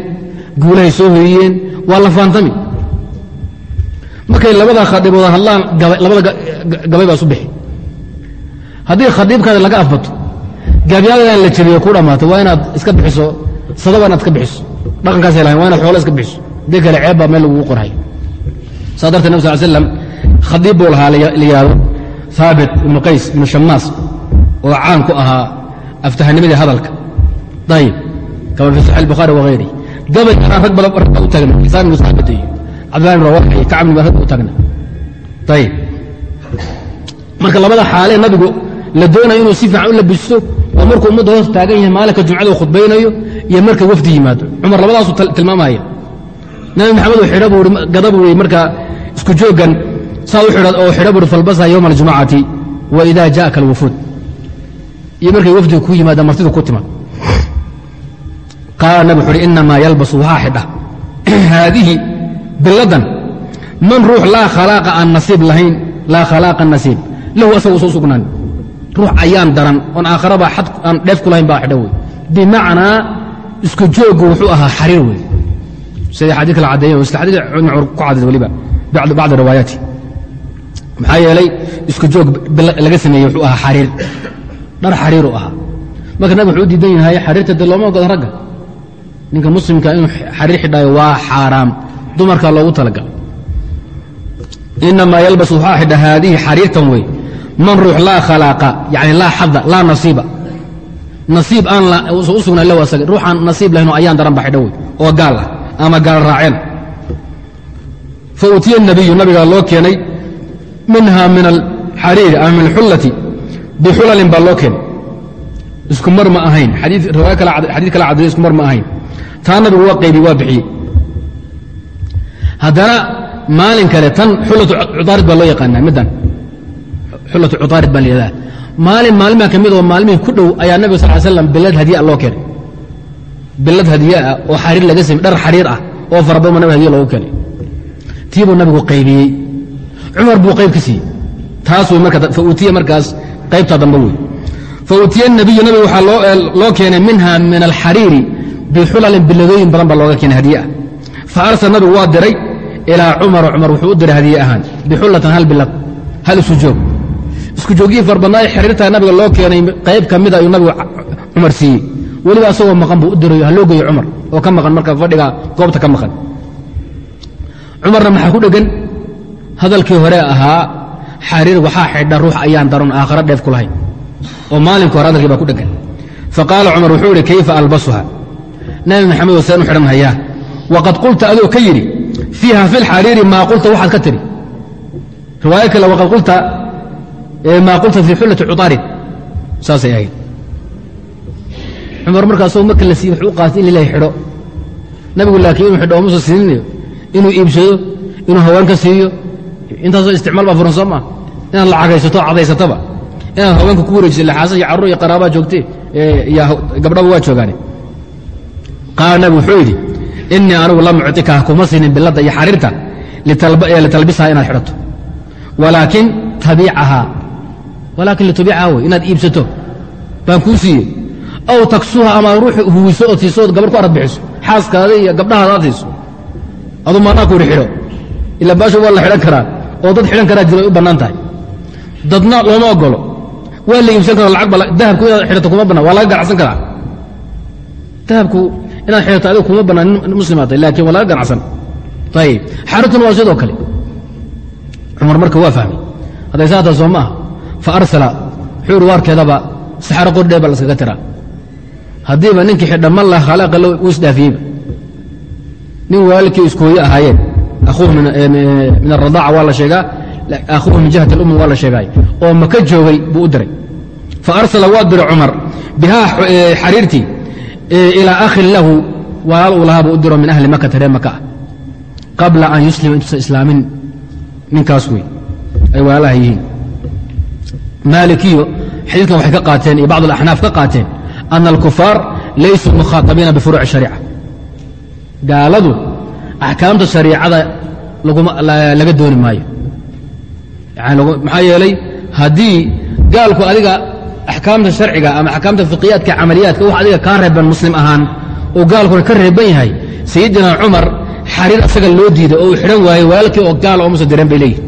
Guulahay soo hoyiyeen. Waa la faantami. Markay labada khadiibooda hadlaan labada gabay baa isu bixi. Haddii khadiibkaada laga afbato gabyaadan la jabiyo ku dhammaatay waa inaad iska bixiso sadaba inaad iska bixiso dhaqankaasay lahayn waa inaad xoolo iska bixiso. Haddii kale ceeb baa meel lagugu qorhay saa darteed nab sal slam khadiib buu lahaa la yidhaahdo haabit ibnu qays ibnu shamaas oo caan ku ahaa aftahanimadii hadalka. Ayib kama fi saxi bukhaari wahayri gabaygaan rag badan rag u taagna isaan ibnu saabit iyo cabdillahi ibn rawax iyo kacab ibn rag u taagna ayib marka labada xaalee nabigu la doonayo inuu si fiican u labisto oo markuu ummadda hoos taagan yahay maalinka jumcada khudbaynayo iyo marka wafdi yimaado. Cumar labadaasu tilmaamaya. Nabi maxamed gada buu i markaa isku jooggan saa oo xidha buu i falbasa yowma aljumacati wa ida jaءaka alwufuud. Iyo markay wafdiga ku yimaadaan martidu ku timaad qaala nabi wuxu inamaa yalbasu waxaa xidha. Haadihi biladan man ruux laa khalaaqa aan nasiib lahayn laa khalaaqa nasiib lahu asaga soo sugnaan ruux ayaan daran oon aakharaba xad aan dheef ku lahayn baa xidha wey bimacnaa isku jooggu wuxuu ahaa xariir wey siday xadii kala caddeeyen sida xadii cumar ku caddeed weliba bacdi riwaayaati. Maxaa yeelay isku joog laga sameeyey wuxuu ahaa xariir. Dhar xariiru ahaa. Marka nabig wuxuu diidan yahay xariirta dee looma ogoda ragga. Ninka muslimka inuu xariir xidhaayo waa xaaraam. Dumarkaa loogu talagalay. Inamaa yalbas waxaa xidha haadihi xariirtan wey man ruux laa khalaaqa yani laa xada laa nasiiba. Nasiib aan u lahu asaga ruuxaan nasiib lahayn oo ayaan daran ba xidha wey oo gaal ah ama gaal raaceen. Fa utiya nabiyu nabigaa loo keenay minha min alxariiri ama min alxullati bixulalin baa loo keenay. Isku mar ma ahayn. Xadii kala cadday isku mar ma ahayn. Taa nabigu waa qaybi waa bixiyey. Haddana maalin kale tan xullatu cudaarid baa loo yaqaanaa middan xullatu cudaarid baa layidhahdaa maalin maalmaha ka mid oo maalmihii ku dhow ayaa nabiga sal ly slam bilad hadiya loo keenay. Bilad hadiye ah oo xariir laga samey dhar xariir ah oo fara badan hadiya loogu keenay. Tii buu nabigu qaybiyey. Cumar buu qayb ka siiyey. Taas marka fa utiya markaas qaybtaa dambe wey fa utiya nabiyu nabiga waxaa loo keenay minha min alxariiri bixulalin biladooyin badan baa looga keenay hadiye ah. Fa arsal nabigu waa diray ilaa cumara cumar wuxuu u diray hadiye ahaan bixullatan hal bilad hal isu joog isku joogihii farbadnaa xiriirtaa nabiga loo keenay qayb ka mida ayuu nabigu cumar siiyey. Weliba asagoo maqan buu u dirayo ha loo geeyo cumar oo ka maqan marka fadhiga goobta ka maqan. Cumarna maxaa ku dheggan hadalkii hore ahaa xariir waxaa xidha ruux ayaan daron aakhara dheef ku lahayn oo maalinka hore hadalkii baa ku dheggan faqaala cumar wuxuu idhi kayfa albasuha? Nabi maxamedoo seen u xidhan hayaa. Waqad qulta adoo ka yidhi fiiha fi lxariiri maa qulta waxaad ka tidhi riwaayo kale waqad qulta maa qulta fii xullati cutaarid saasay ahayd. Cumar markaasoo marka la siiye wuxuu u qaatay in lilahi xidho. Nabigu laakiin inuu xidho omusa siininayo. Inuu iibsado inuu haweenka siiyo. Intaasoo isticmaal baa furan soo maa inaad lacagaysato cadaysataba. Inaad haweenka ku wareejiso laxaasa iyo carruur iyo qaraabaa joogtee iyo gabdhaba waa joogaane. Qaala nabi wuxuu yidhi innii anigu lam ucطikaha kuma siinin biladda iyo xariirta litalbisaha inaad xidhato. Walaakin tabiicahaa walaakin litubiicaha wey inaad iibsato baan kuu siiyey. Aw taksuha ama ruux huwiso ood siiso ood gabar ku arad bixiso xaaskaada iyo gabdhahaada aad siiso aduu maanaa ku yidhi xidho ila baasha waa la xidhan karaa oo dad xidhan karaa jira ay u bannaan tahay. Dadna looma ogolo waa la iibsan karo lacag dahabku inaad xidhato kuma bannaan waa laga ganacsan karaa. Dahabku inaad xidhato adiga kuma bannaan nin muslimaatay laakiin waa laga ganacsan. Ayib xaarintuna waa sidoo kale. Cumar marka waa fahmay. Hadday saata soo maaha fa arsala ihi waarkeedaba saxaro qordhee baa la iskaga tiraa haddiiba ninkii xidha man la khalaaqa lo uu isdhaafiyeyba nin waalidkii iskooye ahaayeen akhuuhu min aradaaca waa la sheegaa akhuuhu min jihati alummi waa la sheegaay oo maka joogay buu u diray. Fa arsala waa diray cumar bihaa xariirtii ilaa akhin lahu walaal uu lahaa buu u diro min ahli makata reer maka ah qabla an yuslima intuusan islaamin ninkaas wey ay walaalaha yihiin maalikiyo xadiidkan waxay ka qaateen iyo bacd alaxnaaf ka qaateen ana alkufaar laysuu mukhaatabiina bifuruuci shariica. Gaaladu axkaamta shariicada laga dooni maayo. Maxaa yeelay haddii gaalku adiga axkaamta sharciga ama axkaamta fiqiyaadka camaliyaadka wax adiga kaa reeban muslim ahaan oo gaalkuna ka reeban yahay sayidina cumar xariir asaga loo diiday oo uu xidhan waayey walaalkii oo gaal oo musa direen bay leeyihiin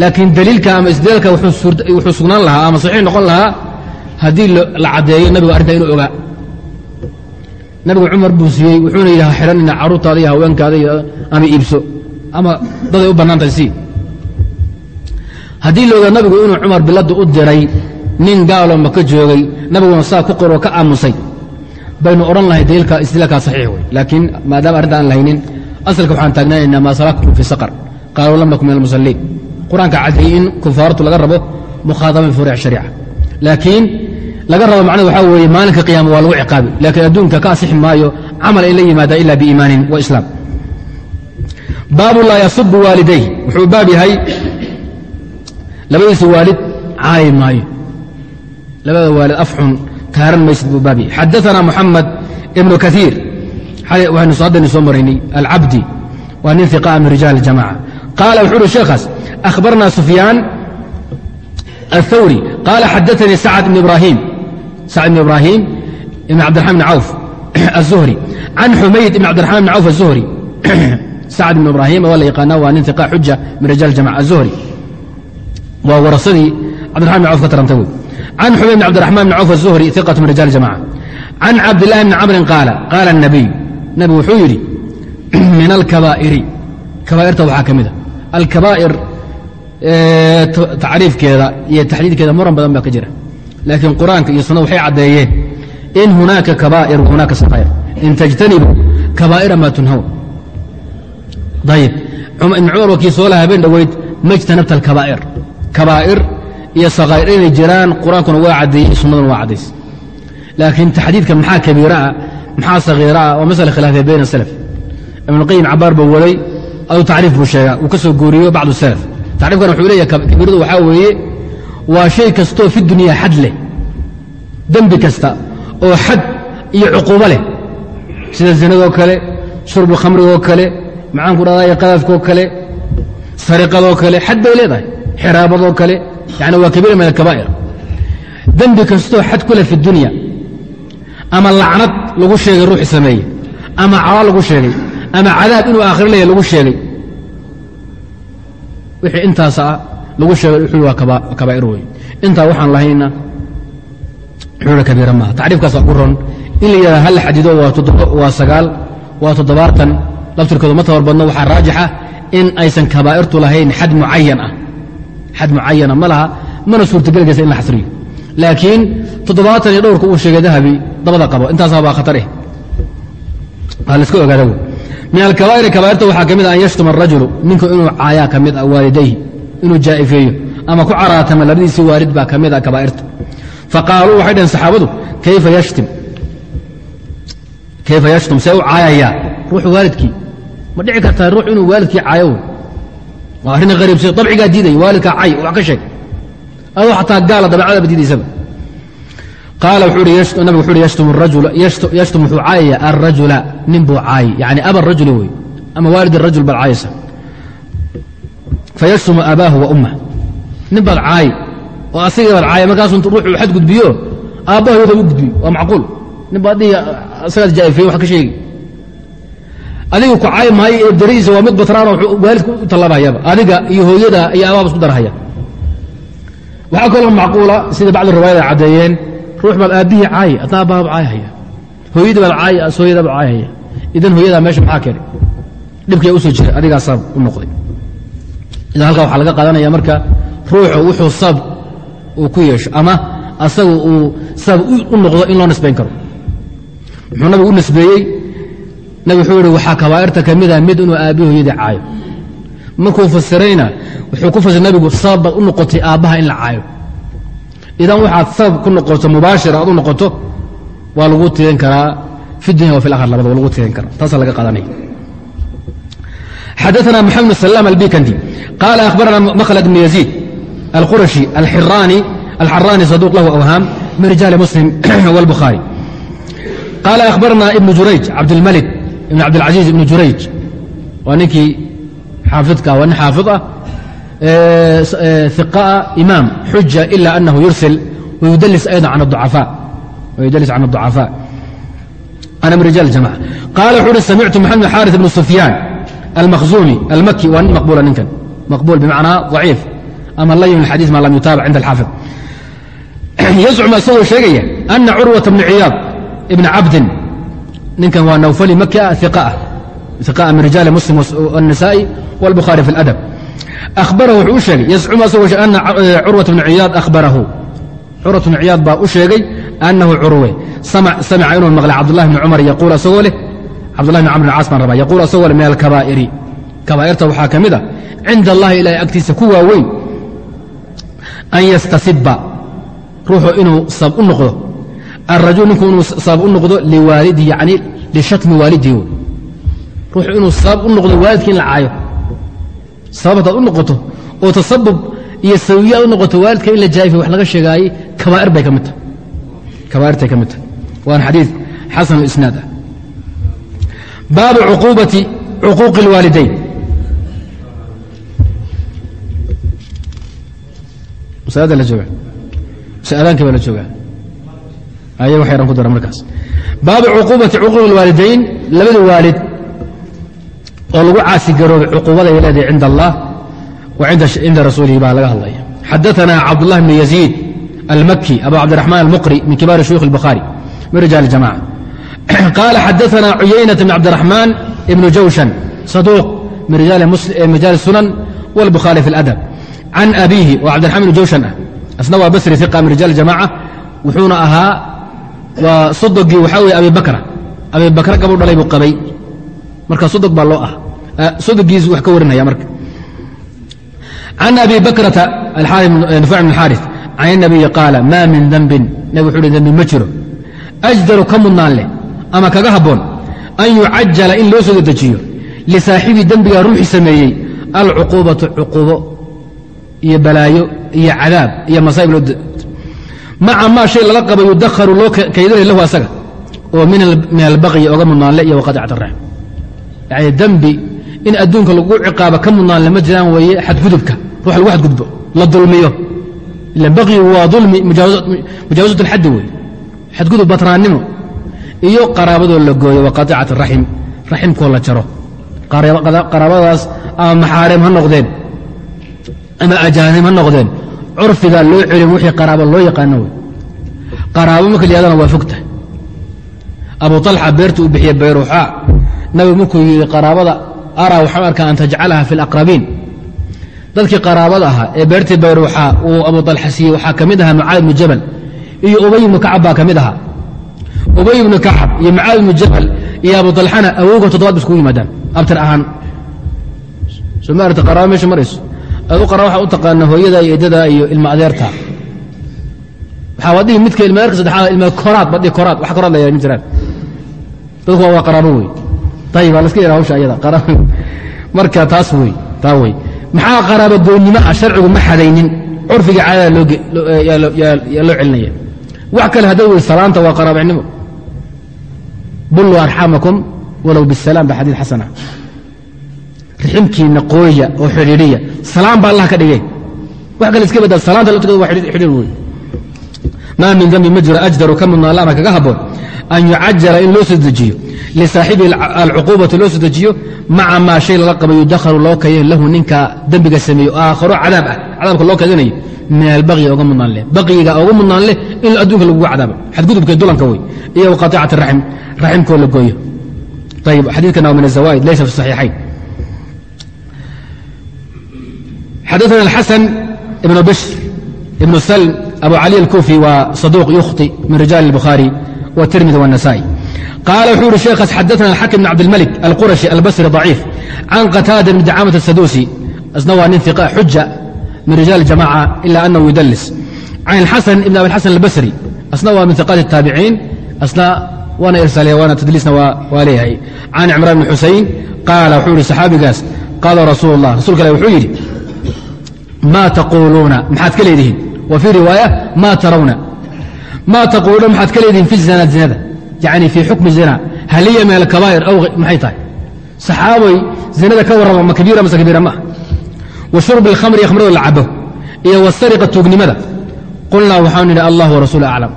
laakiin daliilka ama isdilaalka wuxuu sugnaan lahaa ama saxiix noqon lahaa haddii la caddeeyo nabigu arrintaa inuu ogaa. Nabigu cumar buu siiyey wuxuuna yidhi ha xidhanina carruurtaada iyo haweenkaada iyo ama iibso ama daday u bannaan tahay sii. Haddii la ogaa nabigu inuu cumar biladda u diray nin gaaloo maka joogay nabiguna saa ku qoroo ka aamusay. Baynu odhan lahay daliilka isdilaalkaa saxiix wey laakiin maadaama arrinta aan lahaynin asalka waxaan taagnaanaynaa maa salakakum fii saqar qaaluu lam min almusalliin qur'aanka caddeeyey in kufaartu laga rabo mukhaadaba bifuruuc shariica. Laakiin laga rabo macnaha waxaa weeye maalinka qiyaama waa lagu ciqaabi. Laakiin adduunka ka asixi maayo camal ay la yimaadaan ila biiimaanin wa islaam. Baabu laa yasubu waalidayh wuxuu baab yahay labadiisa waalid caayi maayo. Labada waalid afxun kaaran maysid buu baab yahay. Xadaana muxamed ibnu kaiir waxaynu haddaynu soo maraynay alcabdi waa nin iqa min rijaal jamaca qaala wuxuu uhi sheekhaas akhbarna sufyaan الثوري قال xadaثnii sacد بن إbrahيm sacد بن إbrahيم بن cبدiرحman بن cawف الزهري عan xumayd بن cبدiرحman بن cawف الزهري sacد بن إbrahيm waa la yaqaana waa nin ثiقة xuja min rijaal الجamاعة الزهري waa warasadii cبdiرحman بن cawf ka tarantay wey عan xumayd بن cبdiرحman بن cawف الزهري ثiqة min rijaal الجamاعة عan cabdاللahi بن cمri قاala qaala النabiy nebigu wuxuu yidhi min الكabاa'iri kabاa'irta waxaa ka mida alkabاa'ir tacriifkeeda iyo taxdiidkeeda muran badan baa ka jira. Laakiin qur'aanka iyo sunnada waxay caddeeyeen in hunaaka kabaa'ir hunaaka sakaa'ir in tajtanibuu kabaa'ira maa tunhawn ayib ibn cumar waa soo laha habeen dhoweyd majtanabta alkabaa'ir. Kabaa'ir iyo sakaa'ir inay jiraan qur'aankuna waa caddeeyey sunnaduna waa caddays laakiin taxdiidka maxaa kabiiraah maxaa sagiiraah waa masala khilaafee bayn asalaf ibnuqayim cabaar buu waday aduu tacriif buu sheegaa uu ka soo gooriyo bacdu salaf tacriifkan wuxuu leeyahay kabiiradu waxaa weeye waa shay kastoo fi dunyaa xad leh dembi kasta oo xad iyo cuquubo leh sida zinadoo kale shurbu khamrigoo kale maxaanku dhahday qadafkoo kale sariqadoo kale xad bay leedahay xiraabadoo kale yani waa kabiira min alkabaa'ir dembi kastoo xad ku leh fi dunya ama lacnad lagu sheegay ruuxi sameeye ama cala lagu sheegay ama cadaab inuu aakhiro leeyahy lagu sheegay. Wixii intaas ah lagu sheegay waa kabaa'ir wey intaa waxaan lahayna wuxuuna kabiira maaha. Tacriifkaas waa ku ron in la yidhahda hal xadido waa sagaal waa toddobaatan. Laftirkooda ma tabar badno waxaa raajixa in aysan kabaa'irtu lahayn xad mucayan ah. Xad mucayana ma laha mana suurtageligaysa in la xasriyo. Laakiin toddobaatan iyo dhowrka uu sheegay dahabi dabada qabo. Intaasa baa khatar eh. Waa la iska ogaada wey min alkabaa'iri kabaa'irta waxaa ka mid a an yashtuma arajulu ninku inuu caayaa ka mid ah waalidayhi inuu jaa'ifeeyo ama ku caraatama labadiisii waalid baa ka mid ah kabaa'irta faqaaluu waxay dhaheen saxaabadu kayfa yashtim kayfa yashtum see u caayayaa ruuxu waalidkii ma dhici kartaa ruux inuu waalidkii caayo wey waa arrin hariibsay dabcigaa diiday waalidkaa cay wax ka sheeg adoo xataa gaala dabeecadaba diidaysaba qaala wuxuu nabigu wuxuu ihi yashtum wuxuu caayaya alrajula nin buu caayi yani aba rajuli wey ama waalid arajul baad caayaysa fayashtumu abaahu wa ummah nin baad caayi oo asagii baad caaya markaasuu ruuxuu xad gudbiyo aabbaha yada u gudbiyo waa macquul nin baad dhihi asagaad jaa'ifeeye wax ka sheegi adiga ku caayi maayo ee darihiisa waa mid batraano waalidka u tallaabahayaba adiga iyo hooyada iyo abaaba isku darahaya waxaa kaloo macquula sida bacdi riwaayada caddeeyeen ruux baad aabbihii caayi adna aabbahaaba caayahaya hooyadii baad caayi as hooyadaaba caayahaya idan hooyadaa meesha maxaa keenay dhibkiyaa u soo jiray adigaasaa u noqday. Idan halkaa waxaa laga qaadanaya marka ruuxu wuxuu sabab uu ku yeesho ama asaga uu sabab u noqdo in loo nisbayn karo. Muxuu nabigu u nisbeeyey? Nabig wuxuu yihi waxaa kabaa'irta ka mida mid inuu aabbihi hooyadii caayo. Markuu fasirayna wuxuu ku fasir nabigu sabab u noqotay aabbaha in la caayo idan waxaad sabab ku noqoto mubaashira aad u noqoto waa lagu tirin karaa fi dunya wa fi akhir labada waa lagu tirin karaa. Taasaa laga qaadanaya xadaثna mxamed bn salaam albikandi. Qaala akhbarana makhlad bn yaziid alqurashi alxiraani alxaraani saduuq lahu awhaam min rijaali muslim wاlbukhaari qaala akhbarana ibnu jurayj cabdilmalik ibn cabdilcaziiz ibnu jurayj. Waa ninkii xaafidka waa nin xaafid ah. iqaa imaam xuja ila anahu yursil wayudlis ayضa can الضucafaa ana min rijal jamaca qaala wuxuu uhi samictu maxamed xaariث ibn sufyaan almakhzumi almaki waa nin maqbula ninkan maqbul bimacnaa ضaciif ama layin اxadiiث ma lam yutaabac cinda alxaafid yazcum isagoo sheegaya ana curwata bni ciyaad ibna cabdin ninkan waa nawfali maki ah iqa ah iqa min rijaali muslim والnisaa'i wاlbukhaari fi اladab ahbarahu wuxuu u sheegay yazcum isagoo sheegay ana curwata bni ciyaad ahbarahu curwat bni ciyaad baa u sheegay anahu curwe samica inuu maqlay cabdulahi bni cumar yaquul asagoo leh cabdullahi bn camr bn caas baan rabaa yaquul asagoo leh min alkabaa'iri kabaa'irta waxaa ka mid a cinda allahi ilahay agtiisa ku waaweyn an yastasiba ruuxu inuu sabab u noqdo alrajul ninku inuu sabab u noqdo liwaalidii yani lishatmi waalidihi ruuxu inuu sabab u noqdo waalidkii in la caayo sabab hadaad u noqoto oo tasabub iyo sawiya ad u noqoto waalidka in la jaaifa wax laga sheegaayey kabaa'ir bay ka mid tahay. Kabaa'irtay ka mid tahay. Waana xadiid xasanu isnaad ah. Baabu cuquubati cuquuqi اlwaalidayn masaladaa la jooga sadaanka baa la joogaa? Aya wax yaran ku dara markaas. Baabu cuquubati cuquuqi اlwaalidayn labada waalid oo lagu caasi garoobay cuquubada ay leedahay cinda allah wa cinda rasuulihi baa laga hadlaya xadaثna cabdالlah bn yaزيid almaki abu cabdiرaحman almuqri min kibaar shuyukh الbukhaarي min rijaal الjamaca qaala xadaثna cuyaynaة bn cabdiرaحmaan ibn jawshan saduuq min rijaal الsunan wاlbukhaari fi اladab can abiihi oo cabdiرaحman ibn jawshan ah asna waa basri iqa min rijaal الjamaca wuxuuna ahaa waa sodogii waxaa weye abi bakra abi bakra gabadh dhalay buu qabay marka sodog baa loo ah sodogiisu wax ka warinaya marka. Can abi bakrata nufac bn xaari can الnabiyi qaala maa min dembin nabig wuxu uhi ma jiro. Ajdaru ka mudnaan leh ama kaga habboon an yucajala in loo soo dedejiyo lisaaxibii dembigaa ruuxii sameeyey alcuquubatu cuquubo iyo balaayo iyo cadaab iyo masaa'ib loo maca maa shay lala qaba yudakharu loo kaydinay lahu asaga oo min albaqyi oga mudnaanle iyo waqadicat araxm yani dembi in adduunka lagu ciqaabo ka mudnaanle ma jiraan weeye xadgudubka ruux lagu xadgudbo la dulmiyo. Ila baqyigu waa dulmi mujaawasat wey xadgudub batraannimo iyo qaraabadoo la gooyo waqadicat raxim raximkoo la jaro. Qaraabadaas ama maxaarim ha noqdeen ama ajaanim ha noqdeen. Curfigaa loo celin wixii qaraabo loo yaqaano wey qaraabo marka layadana waa fogtahay. Abu طalxa beerta uu bixiye bayruuxaa nabigu markuu yidhi qaraabada araa waxaan arkaa an tajcalaha fi alaqrabiin dadkii qaraabada ahaa ee beertii bayruuxa uu abu siiyey waxaa ka mid ahaa mucaad bnu jabal iyo ubay ibnu kacab baa ka mid ahaa ubay ibnu kacab iyo mucaad ibnu jabal iyo abu awowga toddobaad ba yimaadaan abtar ahaan sooma arta qaraaba meesha marayso adow qaraaba waxaa u taqaana hooyada iyo eddada iyo ilma adeerta waxaa waadihi midka ilma adeerka saddexaad ilma koraad badhi koraad wax koraad la yahay ma jiraan dadku waa qaraabo wey ayib waa laska yara hawsha ayada. Marka taas wey taa wey maxaa qaraabo goonnimo ah sharcigu ma xadaynin? Curfiga caadada yaa loo celinaya. Wax kale hadday wey salaanta waa qaraabicnimo bulluu arxamakum walow bisalaam ba xadiid xasana. Riximkiina qooya oo xidhiidhiya. Salaam baa allah ka dhigay. Wax kale iska badal salaanta laftigeeda waa xidhiir wey maa min dembi ma jiro ajdaru ka mudnaan lama kaga habboon an yucajala in loo soo dejiyo lisaaxibi alcuquubati loo soo dejiyo maca maa shay lala qaba yudakhalu loo kaydin lahu ninka dembiga sameeyo aakharo cadaab ah cadaabka loo kaydinayo min albaqyi oga mudnaan leh baqyiga oga mudnaan leh in adduunka lagugu cadaabo xadgudubka dulanka wey iyo waqaticat raxim raximkoo la gooyo ayib xadiidkana waa min azawaa'id laysa fi saxiixayn xadaثna الxaسن بن bشr بن slm أbu عalي الكوفي waa صaدوq يkhطi min rijaal الbخhاarي والتirmidي والنasائي qاala wuxuu uhi sheekhaas xadaثna الxaكم بن cabdالmلك الquraشhi albصri ضaciif can qتاada بn dacاmaة الsaduسي asna waa nin ثiقة xuja min rijaal الجamاعة إla أنhu yudls can الxaسن بn abi الxaسن الbصrي asna waa min ثiqاaت التaaبiciin asna waana irsaaliya waana tadliisna waa leeyahay can cimraan بn xusayn qaala wuxuu ihi صaxaabigaas qaala rasuul الlah rasulka ale wuxuu yidhi maa taquuluuna maxaad ka leedihiin wa fii riwaaya maa tarawna maa taquuluuna maxaad ka leedihiin fi zina zinada yani fii xukmi zina haliya min alkabaa'ir aw maxay tahay saxaabay zinada ka warrama ma kabiira mase kabiira maaha wa shurbi alkhamri iyo khamrada la cabo iyo wasariqa tuugnimada qulnaa waxaanu nidhi allah warasuulu aclam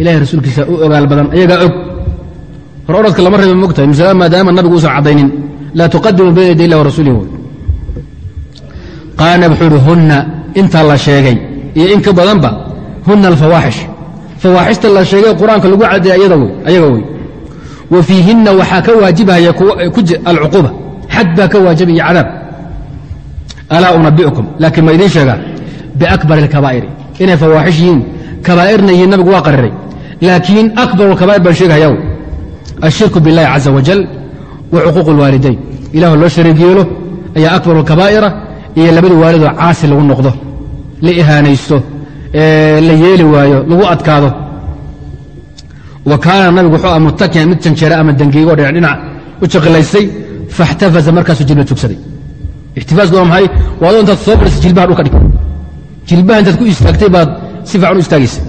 ilahay rasuulkiisa u ogaal badan ayagaa og hor oradka lama reeba mogtahay masala maadaama nabigu uusan caddaynin laa tuqadimu bayna yaday illah warasuulihi wy qaala nab wuxuu hunna intaa la sheegay iyo in ka badanba hunna alfawaaxish fawaaxishta la sheegay qur'aanka lagu caddeey ayaga wey wa fiihinna waxaa ka waajibahaya alcuquuba. Xad baa ka waajibaya cadaab. Alaa unabiukum laakiin ma idiin sheegaa biakbar alkabaa'iri inay fawaaxish yihiin kabaa'irna yihiin nabigu waa qariray. Laakiin akbar alkabaa'ir baan sheegahayaw ashirku biاllahi caza wajal wa cuquuq اlwaalidayn ilahu loo shariig yeelo ayaa akbar alkabaa'ira iyo labada waalidoo caasi lagu noqdo. La ihaanaysto la yeeli waayo lagu adkaado. Wa kaana nabigu wuxuu ah mutakian mid janjeera ama dangeego dhinac dhinac u jaqilaysay faاxtafaza markaasuu jilba tugsaday ixtifaasku waa maxay? Waa adoo intaad soo fadhiisa jilbaha dhulka dhig jilbaha intaad ku istaagtay baad si fiican u istaagaysa.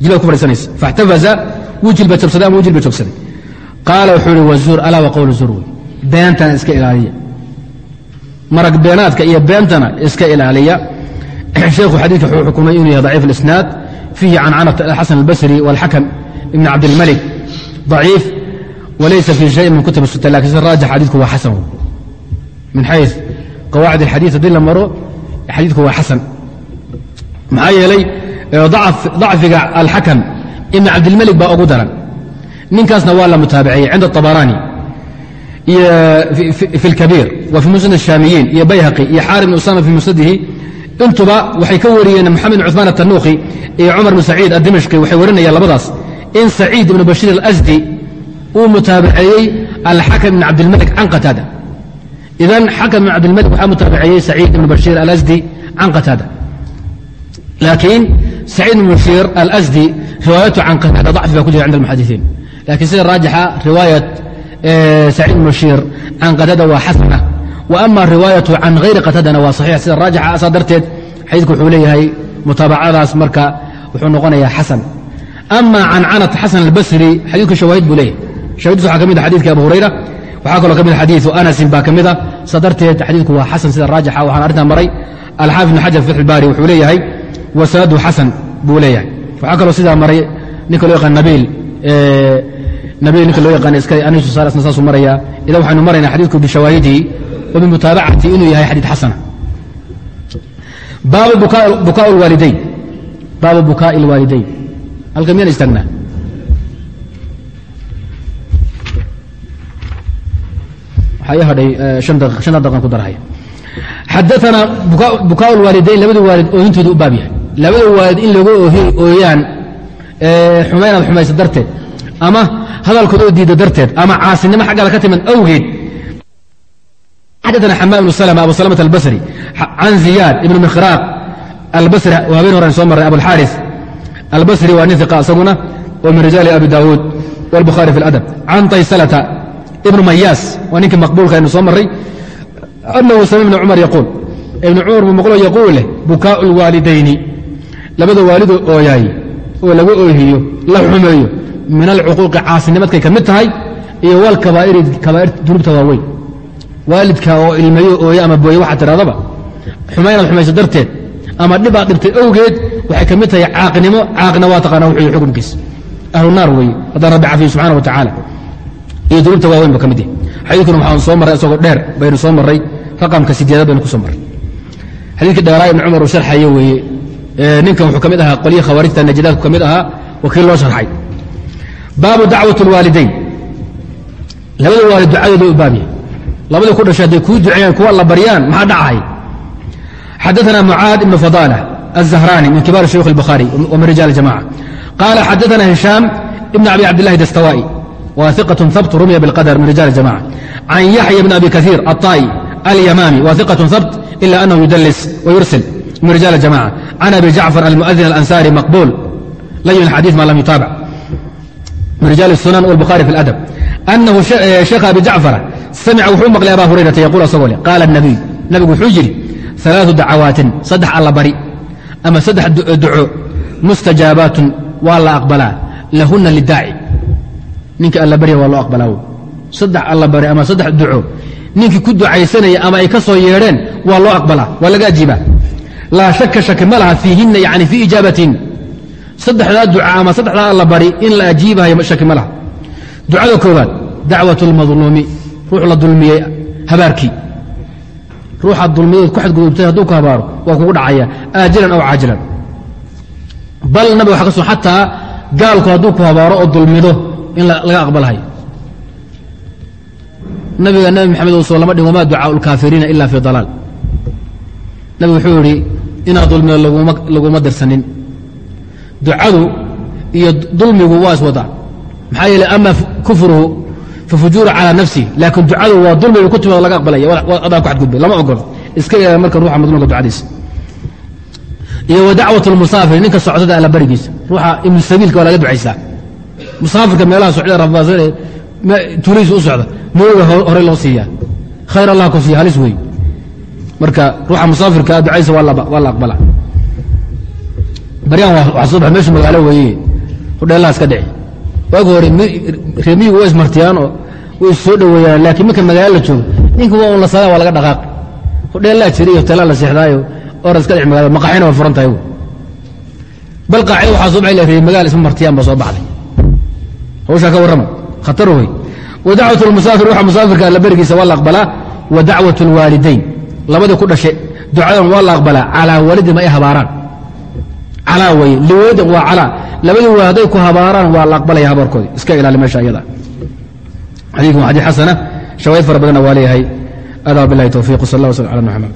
Jilbaad ku fadhiisanaysa. Faاxtafaza wuu jilba jabsaday ama wuu jilba joogsaday qaala wuxuu ihi wazuur alaa wa qowlu zuur. Wey beentana iska ilaaliya. Marag beenaadka iyo beentana iska ilaaliya sheekhu xadiidka wuxuu xukumay inuu yahay daciif اlisnaad fiihi cancanat xasan albasri wاlxakam ibn cabdilmalik ضaciif walaysa fii shay min kutub الsita lakin si raajix xadiidku waa xasan min xayu qawaacid اlxadiid haddii la maro xadiidku waa xasan maxaa yeelay dacfiga alxakam ibn cabdilmalik baa ugu daran ninkaasna waa la mutaabaceeyey cinda طabaraani fi اlkabiir wa fi musnad الshaamiyiin iyo bayhaqi iyo xaari bn usama fi musnadihi intuba waxay ka wariyeen moxamed bn cuثmaan atanuuki iyo cumar bn saciid adimashqi waxay warinayaan labadaas. In saciid ibn bashiir alasdi uu mutaabaceeyey alxakam ibn cabdilmalik can qataada idan xakam ibn cabdilmalik waxaa mutaabaceeyey saciid ibn bashiir alasdi can qataada laakiin saciid ibn bashiir alasdi riwaayatu can qataada dacfi baa ku jira cinda almuxadisiin lakiin sida raajixa riwaayat saciid ibn bashiir can qataada waa xasana ama riwaayatu can hayri qataadana waa saxiix sida raajixa asaa darteed xadiidku wuxuu leeyahay mutaabacadaas marka wuxuu noqonayaa xasan ama cancanat xasan albasri xadiidku shawaahid buu leeyahay shawahidis waxaa ka mid a xadidka abu hurayra waxaa kaloo ka mid xadiiu anasin baa ka mida saa darteed xadiidku waa xasan sida raajixa waxaan arrintaa maray alxaafid ibn xajar fatx wuxuu leeyahay wasanadu xasan buu leeyahay waxaa kaloo sidaa maray ninka loo yaqaan nabiil nabiil ninka loo yaqaan iska anisu saalasna saasuu maraya idan waxaynu maraynaa xadiidku bishawaahidihi wa bimutaabacati inuu yahay xadiid xasana baabu bukaa lwaalidayn baabu bukaa'i اlwaalidayn halka miyaan istaagnaa waxaa ii hadhay shanta daqan ku darhaya xadaana bukaa lwaalidayn labada waalid oohintooda u baab yahay labada waalid in laga ooyaan xumaynaad xumaysa darteed ama hadalkooda oo diida darteed ama caasinimo xaggaada ka timan awgeed xadaana xamaa ibnu slma abu salmة albasri can ziyaad ibn mikhraaq albasri waa habeen horan soo marray abulxaaris albasri waa nin iqa isaguna oo min rijaali abi daawuud wاlbukhaari fi اladab can taysalata ibnu mayaas waa ninkii maqbuulka aynu soo marray anahu sami ibn cumar yaquul ibnu cumar buu maqlo yaquul leh bukaau اlwaalidayni labada waalidoo ooyaay oo laga oohiyo la xumeeyo min alcuquuqi caasinimadkay ka mid tahay iyo walkabaa'iri kabaa'ir dunuubta waaweyn waalidka oo ilmeeyo ooye ama booye waxaad tidhahdaba xumaynaad xumayso darteed ama dhibaad dhibtay awgeed waxay ka mid tahay caaqnimo. Caaqna waa taqaana wuxuu xukunkiisa ahlu naar weeye haddaan rabbi cafiyo subxana wa tacaala. Iyo dunuubta waaweyn ba ka mid yahay. Xadiidkuna waxaan soo marray isagoo dheer baynu soo marray raqamka sideedad baynu ku soo marray. Xadiidkii dheeraa ibn cumar uu sharxayo weeye ninkan wuxuu ka mid ahaa qolyihi khawaarijta najdaadku ka mid ahaa wakiil loo sharxay. Baabu dacwat اlwaalidayn labada waalid ducadooda u baab labadii ku dhashay hadday kuu duceeyaan kuwa la baryaan maxaa dhacahay xadaثna mucaad ibn fadالة الزهrاني min kibaar shuyukh الbخhاري وmin rijaal الجamاعة qala xadaثna هiشhاam ibn abi cabdالlahi dastawائي wa ثiqة habt rumya bاlqadr min rijaal الجamاعة can yaحya bn abi kaثيir الطائي اليamاmي wa ثiqة habt إla أnhu yudls وyursil min rijaal الجamاعة can abi jacفر almuؤdin الأnsاrي maqbul layn الxadيث ma lam yutaaبc min rijaal الsunan والbخhari fi الأdب أnahu sheekh abi jacفر samica wuxuu maqlay abaa hurayrata yaquul asagoo leh qaala nabiy nabigu wuxuu yidhi alaau dacawaatin saddex allabari ama saddex duco mustajaabaatun waa la aqbalaa lahunna lidaaci ninka allabarya waa loo aqbalaa saddex allabari ama saddex duco ninkii ku ducaysanaya ama ay ka soo yeedheen waa loo aqbalaa waa laga ajiibaa laa shaka shaki ma laha fiihinna yani fii ijaabatihinna saddexdaa duca ama saddexdaa allabari in la ajiibahayo shaki ma laha ducada ruux la dulmiyey habaarkii. Ruuxaad dulmiyadood ku xadgudubtay hadduu ku habaaro waa kugu dhacaya aajilan aw caajilan. Bal nabig waxa ka so xataa gaalku hadduu ku habaaro oo dulmido in laga aqbalhayo. Nabiga nabi maxamed oo soo lama dhin wamaa ducaaءu اlkaafiriina ila fii dalaal. Nabig wuxuu yidhi inaad dulmido laguma dirsanin. Ducadu iyo dulmigu waa is wadaa maxaa yeele ama kufruhu fafujuuru calى nafsihi laakiin ducadu waa dulmiga ku timaado laga aqbalaya adaan ku xadgudbay lama ogolo iska ea marka ruuxa madluumka ducadiisa iyo wa dacwat اlmusaafir ninka socdada ah alla barigiisa. Ruuxa ibnu sabiilka waa laga ducaysaa. Musaafirka meelaha socda rafaadsanee tuulihiisa u socda. Mooga hore loo siiyaa. Khayr allah ku siiya halis wey marka ruuxa musaafirka ah ducaysa waa la aqbala. Baryan waa soo bax magaalo weeye. Hudheelaha iska dhici waagi hore reemiyigu waa ismartiyaan oo way is soo dhoweeyaan laakiin marka magaalo la joogo ninka waa un la sadaa waa laga dhaqaaq. Hudheellaa jira iyo hoteelaa la seexdaayo oran iska dhici magaalada maqaxina waa furan tahay. Bal qaacida waxaa soo baxay reer magaal isma martiyaan baa soo baxday. Hawshaa ka warrama khatar wey wa dacwat lmusaafir ruuxa musaafirka alla berigiisa waa la aqbalaa wa dacwat اlwaalidayn labadii ku dhashe ducadan waa la aqbalaa calaa walidihim ay habaaraan. Calaa weye liwalidin waa calaa labadii waa hadday ku habaaraan waa la aqbalaya habaarkoodi iska ilaali meesha iyada xadiikan waa xadiid xasana. Shawaahid fara badanna waa leeyahay. Adaa bilahi towfiiq sal allah waslam ala muxamed